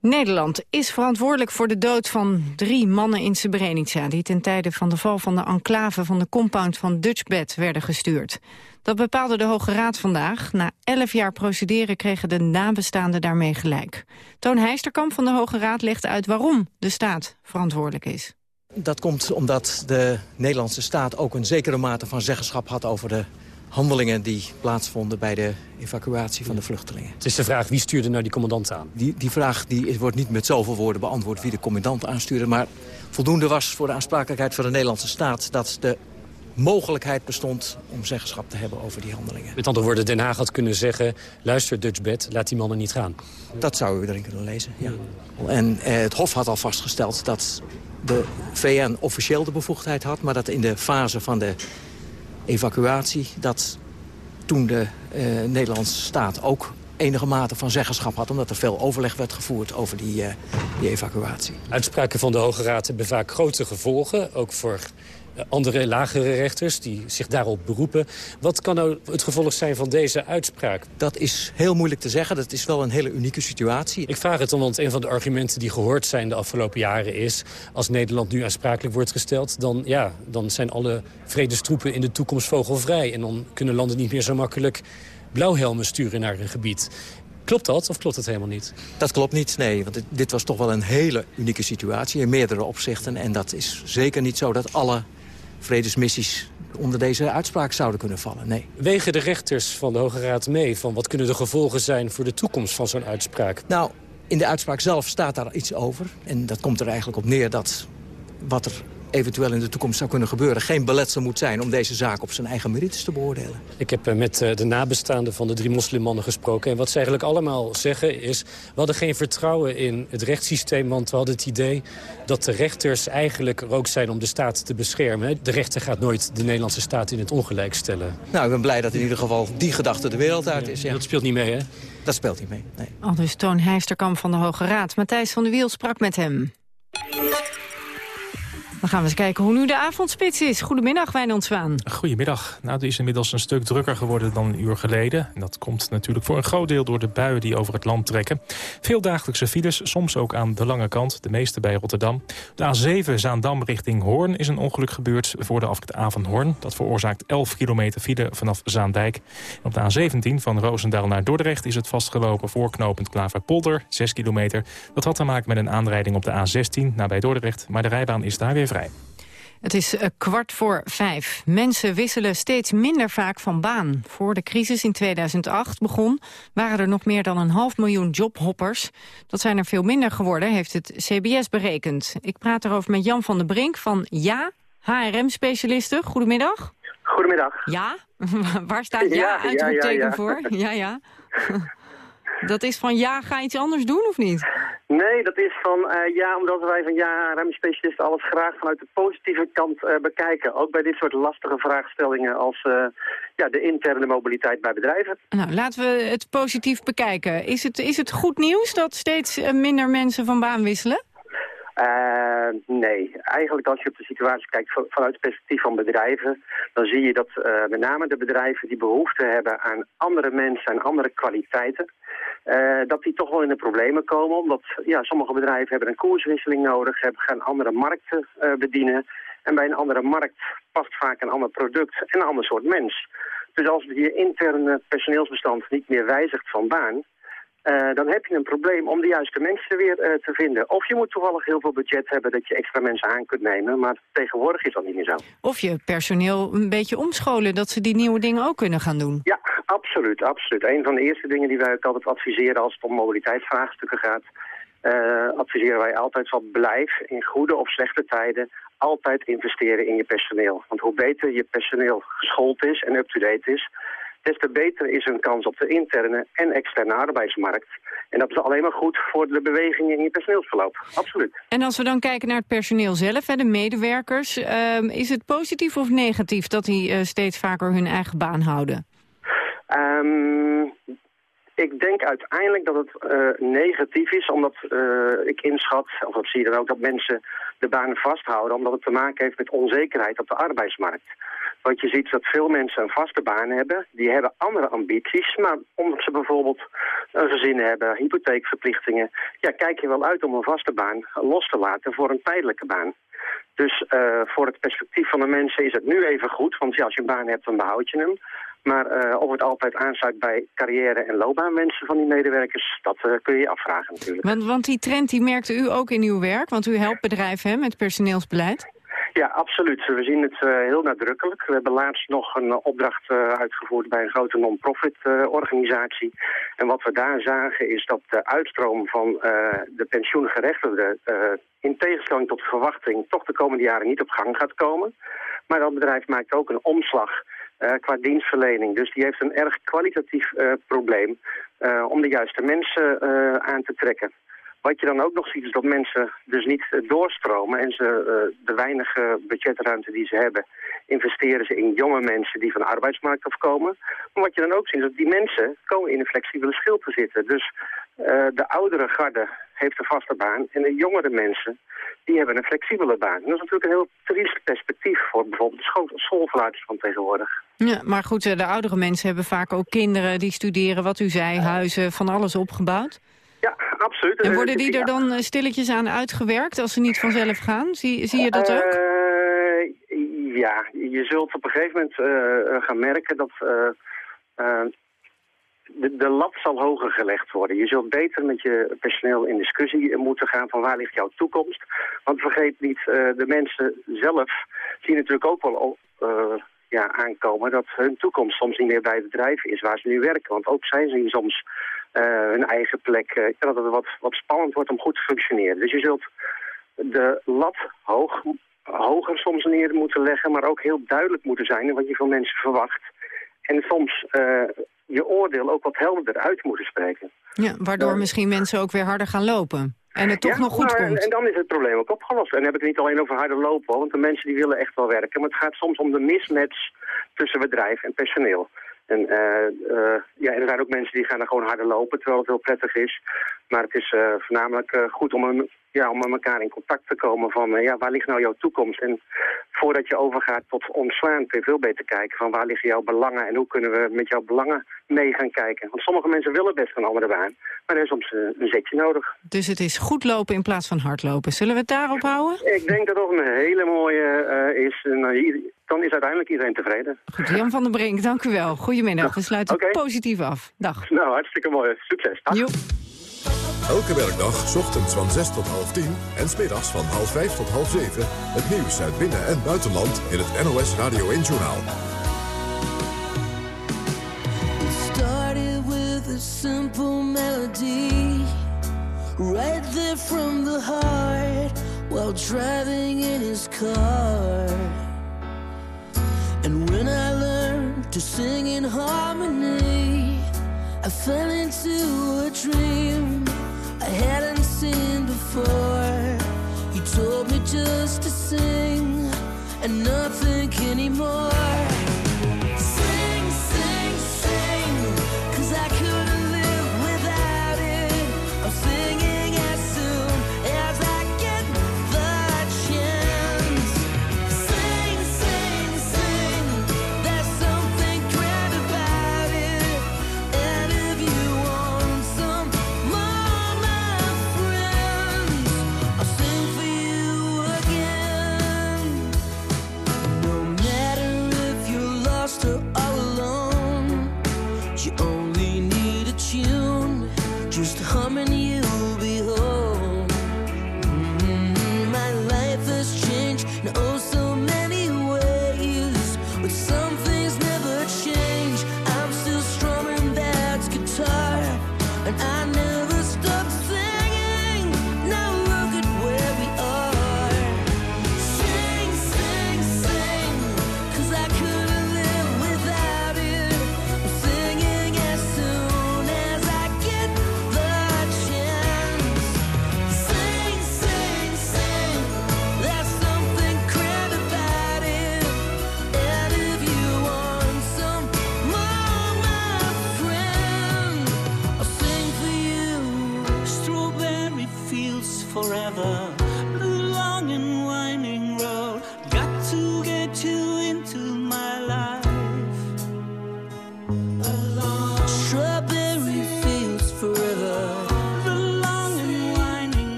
Nederland is verantwoordelijk voor de dood van drie mannen in Srebrenica... die ten tijde van de val van de enclave van de compound van Dutchbed werden gestuurd. Dat bepaalde de Hoge Raad vandaag. Na elf jaar procederen kregen de nabestaanden daarmee gelijk. Toon Heisterkamp van de Hoge Raad legt uit waarom de staat verantwoordelijk is. Dat komt omdat de Nederlandse staat ook een zekere mate van zeggenschap had over de handelingen die plaatsvonden bij de evacuatie van de vluchtelingen. Het is de vraag, wie stuurde nou die commandant aan? Die, die vraag die wordt niet met zoveel woorden beantwoord wie de commandant aanstuurde. Maar voldoende was voor de aansprakelijkheid van de Nederlandse staat... dat de mogelijkheid bestond om zeggenschap te hebben over die handelingen. Met andere woorden, Den Haag had kunnen zeggen... luister Dutchbed, laat die mannen niet gaan. Dat zou u erin kunnen lezen, ja. En eh, het Hof had al vastgesteld dat de VN officieel de bevoegdheid had... maar dat in de fase van de evacuatie... dat toen de uh, Nederlandse staat ook enige mate van zeggenschap had... omdat er veel overleg werd gevoerd over die, uh, die evacuatie. Uitspraken van de Hoge Raad hebben vaak grote gevolgen, ook voor andere lagere rechters die zich daarop beroepen. Wat kan nou het gevolg zijn van deze uitspraak? Dat is heel moeilijk te zeggen. Dat is wel een hele unieke situatie. Ik vraag het omdat een van de argumenten die gehoord zijn de afgelopen jaren is... als Nederland nu aansprakelijk wordt gesteld... dan, ja, dan zijn alle vredestroepen in de toekomst vogelvrij. En dan kunnen landen niet meer zo makkelijk blauwhelmen sturen naar een gebied. Klopt dat of klopt het helemaal niet? Dat klopt niet, nee. Want dit was toch wel een hele unieke situatie in meerdere opzichten. En dat is zeker niet zo dat alle vredesmissies onder deze uitspraak zouden kunnen vallen. Nee. Wegen de rechters van de Hoge Raad mee van wat kunnen de gevolgen zijn voor de toekomst van zo'n uitspraak? Nou, in de uitspraak zelf staat daar iets over. En dat komt er eigenlijk op neer dat wat er eventueel in de toekomst zou kunnen gebeuren... geen beletsel moet zijn om deze zaak op zijn eigen merites te beoordelen. Ik heb met de nabestaanden van de drie moslimmannen gesproken. En wat ze eigenlijk allemaal zeggen is... we hadden geen vertrouwen in het rechtssysteem... want we hadden het idee dat de rechters eigenlijk er ook zijn om de staat te beschermen. De rechter gaat nooit de Nederlandse staat in het ongelijk stellen. Nou, ik ben blij dat in ieder geval die gedachte de wereld uit is. Ja. Dat speelt niet mee, hè? Dat speelt niet mee, nee. Al dus Toon Heisterkamp van de Hoge Raad. Matthijs van der Wiel sprak met hem. Dan gaan we eens kijken hoe nu de avondspits is. Goedemiddag, Wijnand Zwaan. Goedemiddag. Nou, het is inmiddels een stuk drukker geworden dan een uur geleden. En dat komt natuurlijk voor een groot deel door de buien die over het land trekken. Veel dagelijkse files, soms ook aan de lange kant. De meeste bij Rotterdam. De A7 Zaandam richting Hoorn is een ongeluk gebeurd voor de afrit Hoorn. Dat veroorzaakt 11 kilometer file vanaf Zaandijk. Op de A17 van Roosendaal naar Dordrecht is het vastgelopen voor knooppunt Klaverpolder. 6 kilometer. Dat had te maken met een aanrijding op de A16 nabij Dordrecht. Maar de rijbaan is daar weer vrij. Het is eh, kwart voor vijf. Mensen wisselen steeds minder vaak van baan. Voor de crisis in 2008 begon, waren er nog meer dan een half miljoen jobhoppers. Dat zijn er veel minder geworden, heeft het CBS berekend. Ik praat erover met Jan van der Brink van Ja, HRM-specialisten. Goedemiddag. Goedemiddag. Ja? Waar staat ja, Ja, ja, uitroepteken ja, ja. voor? Ja, ja. Dat is van ja, ga iets anders doen of niet? Nee, dat is van eh, ja, omdat wij van ja, ruimspecialisten alles graag vanuit de positieve kant eh, bekijken. Ook bij dit soort lastige vraagstellingen als eh, ja, de interne mobiliteit bij bedrijven. Nou, laten we het positief bekijken. Is het, is het goed nieuws dat steeds minder mensen van baan wisselen? Nee, eigenlijk als je op de situatie kijkt van- vanuit het perspectief van bedrijven, dan zie je dat met name de bedrijven die behoefte hebben aan andere mensen en andere kwaliteiten, eh, dat die toch wel in de problemen komen. Omdat ja, sommige bedrijven hebben een koerswisseling nodig, hebben, gaan andere markten eh, bedienen. En bij een andere markt past vaak een ander product en een ander soort mens. Dus als je interne personeelsbestand niet meer wijzigt van baan, eh, dan heb je een probleem om de juiste mensen weer eh, te vinden. Of je moet toevallig heel veel budget hebben dat je extra mensen aan kunt nemen. Maar tegenwoordig is dat niet meer zo. Of je personeel een beetje omscholen, dat ze die nieuwe dingen ook kunnen gaan doen? Ja, absoluut, absoluut. Een van de eerste dingen die wij ook altijd adviseren als het om mobiliteitsvraagstukken gaat... eh, adviseren wij altijd van blijf in goede of slechte tijden altijd investeren in je personeel. Want hoe beter je personeel geschoold is en up-to-date is... des te beter is hun kans op de interne en externe arbeidsmarkt. En dat is alleen maar goed voor de bewegingen in je personeelsverloop. Absoluut. En als we dan kijken naar het personeel zelf, hè, de medewerkers... ehm, is het positief of negatief dat die eh, steeds vaker hun eigen baan houden? Ehm, ik denk uiteindelijk dat het eh, negatief is, omdat eh, ik inschat, of dat zie je dan ook, dat mensen de banen vasthouden, omdat het te maken heeft met onzekerheid op de arbeidsmarkt. Want je ziet dat veel mensen een vaste baan hebben, die hebben andere ambities, maar omdat ze bijvoorbeeld een gezin hebben, hypotheekverplichtingen, ja, kijk je wel uit om een vaste baan los te laten voor een tijdelijke baan. Dus eh, voor het perspectief van de mensen is het nu even goed, want ja, als je een baan hebt, dan behoud je hem. Maar eh, of het altijd aansluit bij carrière- en loopbaanwensen van die medewerkers, dat eh, kun je je afvragen natuurlijk. Want, want die trend die merkte u ook in uw werk, want u helpt bedrijven hè, met personeelsbeleid. Ja, absoluut. We zien het eh, heel nadrukkelijk. We hebben laatst nog een opdracht uitgevoerd bij een grote non-profit organisatie. En wat we daar zagen is dat de uitstroom van de pensioengerechtigden... in tegenstelling tot verwachting toch de komende jaren niet op gang gaat komen. Maar dat bedrijf maakt ook een omslag eh, qua dienstverlening. Dus die heeft een erg kwalitatief eh, probleem eh, om de juiste mensen aan te trekken. Wat je dan ook nog ziet is dat mensen dus niet doorstromen en ze de weinige budgetruimte die ze hebben investeren ze in jonge mensen die van de arbeidsmarkt afkomen. Maar wat je dan ook ziet is dat die mensen komen in een flexibele schil te zitten. Dus de oudere garde heeft een vaste baan en de jongere mensen die hebben een flexibele baan. En dat is natuurlijk een heel triest perspectief voor bijvoorbeeld de schoolverlaters van tegenwoordig. Ja, maar goed, eh, de oudere mensen hebben vaak ook kinderen die studeren, wat u zei, huizen, van alles opgebouwd. Ja, absoluut. En worden Eh, die er dan eh, stilletjes aan uitgewerkt als ze niet vanzelf gaan? Zie, zie je dat ook? Ja, je zult op een gegeven moment gaan merken dat de, lat zal hoger gelegd worden. Je zult beter met je personeel in discussie moeten gaan van waar ligt jouw toekomst. Want vergeet niet, eh, de mensen zelf zien natuurlijk ook wel eh, ja, aankomen dat hun toekomst soms niet meer bij het bedrijf is waar ze nu werken. Want ook zij zien soms eh, hun eigen plek, dat het wat, wat spannend wordt om goed te functioneren. Dus je zult de lat hoog, hoger soms neer moeten leggen, maar ook heel duidelijk moeten zijn wat je van mensen verwacht. En soms je oordeel ook wat helderder uit moeten spreken. Ja, waardoor misschien mensen ook weer harder gaan lopen. En het toch Ja, nog goed maar- komt. En dan is het probleem ook opgelost. En dan heb ik het niet alleen over harder lopen, want de mensen die willen echt wel werken. Maar het gaat soms om de mismatch tussen bedrijf en personeel. En eh, eh, ja, er zijn ook mensen die gaan er gewoon harder lopen, terwijl het heel prettig is. Maar het is eh, voornamelijk goed om een ja, om met elkaar in contact te komen van ja, waar ligt nou jouw toekomst? En voordat je overgaat tot ontslaan kun je veel beter kijken van waar liggen jouw belangen en hoe kunnen we met jouw belangen mee gaan kijken. Want sommige mensen willen best een andere baan, maar er is soms een, zetje nodig. Dus het is goed lopen in plaats van hardlopen. Zullen we het daarop houden? Ik denk dat dat een hele mooie is. En, dan is uiteindelijk iedereen tevreden. Goed, Jan van der Brink, dank u wel. Goedemiddag, we sluiten oké. positief af. Dag. Nou, hartstikke mooi. Succes. Dag. Elke werkdag, 's ochtends van 6 tot half 10 en 's middags van half 5 tot half 7... het nieuws uit binnen- en buitenland in het NOS Radio 1-journaal. started with a simple melody right there from the heart while driving in his car and when i learned to sing in harmony i fell into a dream i hadn't seen before. You told me just to sing and not think anymore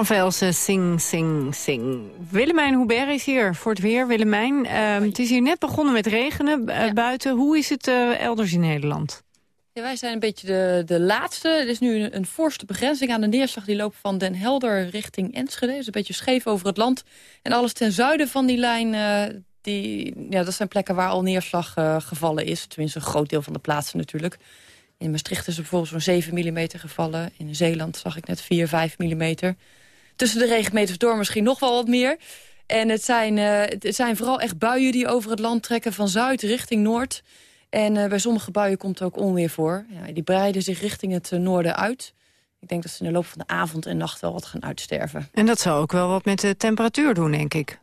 Van Velsen, sing, sing, sing. Willemijn Hubert is hier voor het weer. Willemijn, ehm, het is hier net begonnen met regenen eh, buiten. Hoe is het eh, elders in Nederland? Ja, wij zijn een beetje de, de laatste. Er is nu een, een forse begrenzing aan de neerslag. Die loopt van Den Helder richting Enschede. Dus een beetje scheef over het land. En alles ten zuiden van die lijn... eh, die, ja, dat zijn plekken waar al neerslag eh, gevallen is. Tenminste, een groot deel van de plaatsen natuurlijk. In Maastricht is er bijvoorbeeld zo'n 7 mm gevallen. In Zeeland zag ik net 4, 5 mm. Tussen de regenmeters door misschien nog wel wat meer. En het zijn, eh, het zijn vooral echt buien die over het land trekken... van zuid richting noord. En eh, bij sommige buien komt ook onweer voor. Ja, die breiden zich richting het eh, noorden uit. Ik denk dat ze in de loop van de avond en nacht wel wat gaan uitsterven. En dat zou ook wel wat met de temperatuur doen, denk ik.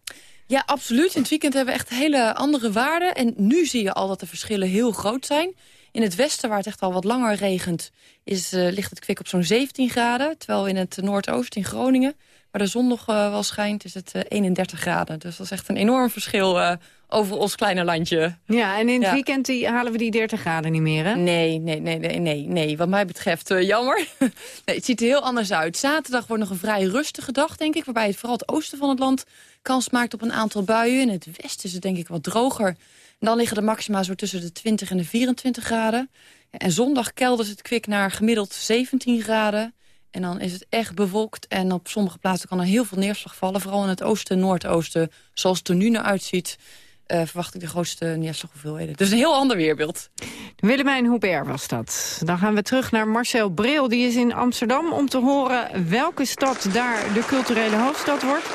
Ja, absoluut. In het weekend hebben we echt hele andere waarden. En nu zie je al dat de verschillen heel groot zijn. In het westen, waar het echt al wat langer regent... Is, uh, ligt het kwik op zo'n 17 graden. Terwijl in het noordoosten, in Groningen... waar de zon nog uh, wel schijnt, is het uh, 31 graden. Dus dat is echt een enorm verschil over ons kleine landje. Ja, en in het ja. weekend die, halen we die 30 graden niet meer, hè? Nee, nee, nee, nee, nee. nee. Wat mij betreft, uh, jammer. nee, het ziet er heel anders uit. Zaterdag wordt nog een vrij rustige dag, denk ik... waarbij het vooral het oosten van het land kans maakt op een aantal buien. In het westen is het denk ik wat droger. Dan liggen de maxima zo tussen de 20 en de 24 graden. En zondag keldert het kwik naar gemiddeld 17 graden. En dan is het echt bewolkt. En op sommige plaatsen kan er heel veel neerslag vallen. Vooral in het oosten en noordoosten, zoals het er nu naar uitziet uh, verwacht ik de grootste neerslaghoeveelheden. Dus een heel ander weerbeeld. Willemijn Hubert was dat. Dan gaan we terug naar Marcel Bril. Die is in Amsterdam om te horen welke stad daar de culturele hoofdstad wordt.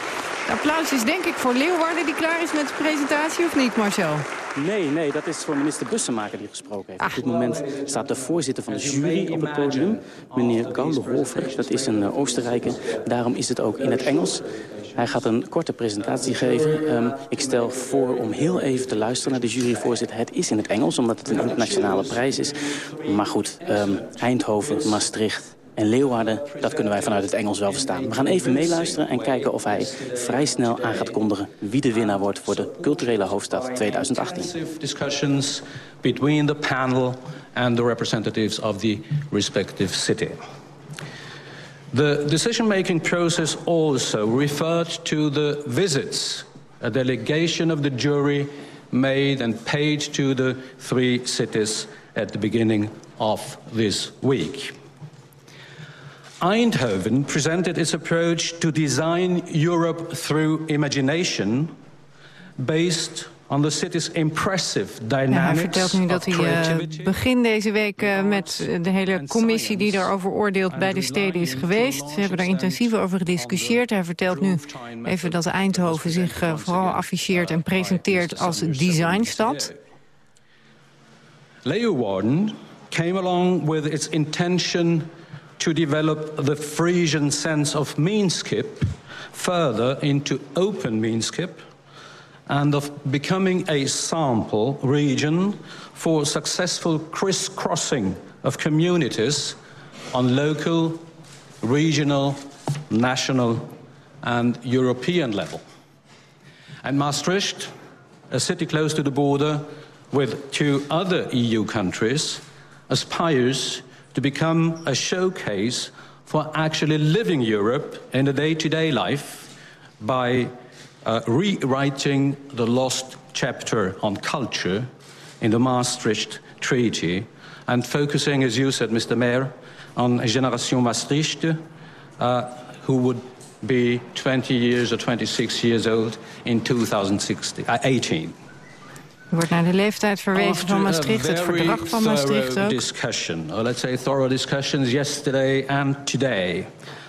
Applaus is denk ik voor Leeuwarden die klaar is met de presentatie, of niet Marcel? Nee, nee, dat is voor minister Bussemaker die gesproken heeft. Ach. Op dit moment staat de voorzitter van de jury op het podium, meneer Gaulehofer. Dat is een uh, Oostenrijker, daarom is het ook in het Engels. Hij gaat een korte presentatie geven. Um, ik stel voor om heel even te luisteren naar de juryvoorzitter. Het is in het Engels, omdat het een internationale prijs is. Maar goed, um, Eindhoven, Maastricht, en Leeuwarden, dat kunnen wij vanuit het Engels wel verstaan. We gaan even meeluisteren en kijken of hij vrij snel aan gaat kondigen... wie de winnaar wordt voor de culturele hoofdstad 2018. Discussions between the panel and the representatives of the respective city. The decision-making process also referred to the visits a delegation of the jury made and paid to the three cities at the beginning of this week. Eindhoven presented its approach to design Europe through imagination based on the city's impressive dynamics ja, hij vertelt nu dat hij uh, begin deze week uh, met de hele commissie die daarover oordeelt bij de steden is geweest. Ze hebben daar intensief over gediscussieerd. Hij vertelt nu even dat Eindhoven zich uh, vooral afficheert en presenteert als designstad. Leeuwarden came along with its intention to develop the Frisian sense of meanskip further into open meanskip and of becoming a sample region for successful crisscrossing of communities on local, regional, national and European level. And Maastricht, a city close to the border with two other EU countries, aspires to become a showcase for actually living Europe in the day-to-day life by uh, rewriting the lost chapter on culture in the Maastricht Treaty and focusing, as you said, Mr. Mayor, on Generation Maastricht uh, who would be 20 years or 26 years old in 2018. Er wordt naar de leeftijd verwezen van Maastricht, het verdrag van Maastricht ook. discussion, or let's say thorough discussions yesterday and today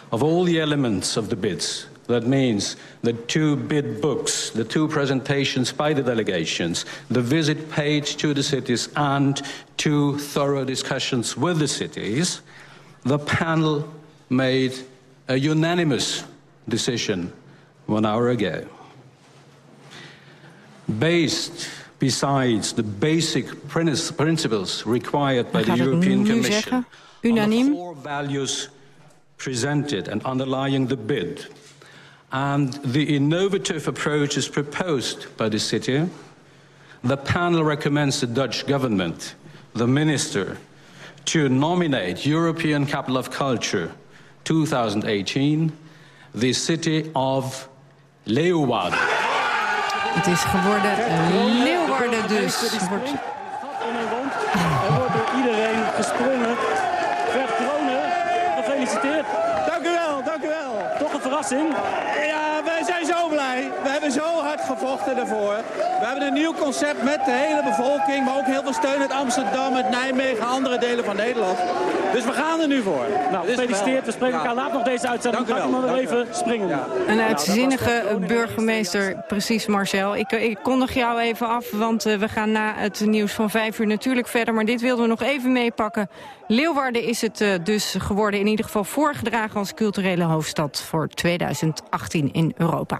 of all the elements of the bids. That means the two bid books, the two presentations by the delegations, the visit paid to the cities and two thorough discussions with the cities. The panel made a unanimous decision one hour ago. Based besides the basic principles required by the European Commission Unaniem. on the four values presented and underlying the bid and the innovative approaches proposed by the city, the panel recommends the Dutch government, the minister, to nominate European Capital of Culture 2018 the city of Leeuwarden. Het is geworden Leeuwarden dus. Er wordt door iedereen gesprongen. Gert Kronen, gefeliciteerd. Dank u wel, dank u wel. Toch een verrassing? Ja, wij zijn zo blij. We hebben zo hard gevochten ervoor. We hebben een nieuw concept met de hele bevolking, maar ook heel veel steun uit Amsterdam, uit Nijmegen, andere delen van Nederland. Dus we gaan er nu voor. Nou, gefeliciteerd. We spreken elkaar laat nog deze uitzending. Dank u wel. maar even springen. Ja. Een uitzinnige burgemeester, precies Marcel. Ik, ik kondig jou even af, want uh, we gaan na het nieuws van vijf uur natuurlijk verder. Maar dit wilden we nog even meepakken. Leeuwarden is het uh, dus geworden, in ieder geval voorgedragen als culturele hoofdstad voor 2018 in Europa.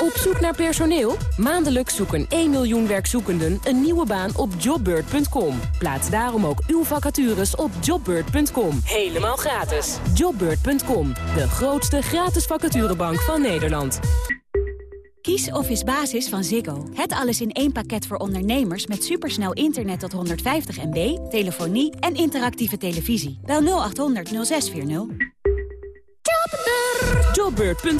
Op zoek naar personeel? Maandelijks zoeken 1 miljoen werkzoekenden een nieuwe baan op jobbird.com. Plaats daarom ook uw vacatures op jobbird.com. Helemaal gratis. Jobbird.com, de grootste gratis vacaturebank van Nederland. Kies Office Basis van Ziggo. Het alles in één pakket voor ondernemers met supersnel internet tot 150 MB, telefonie en interactieve televisie. Bel 0800 0640. Jobbird.com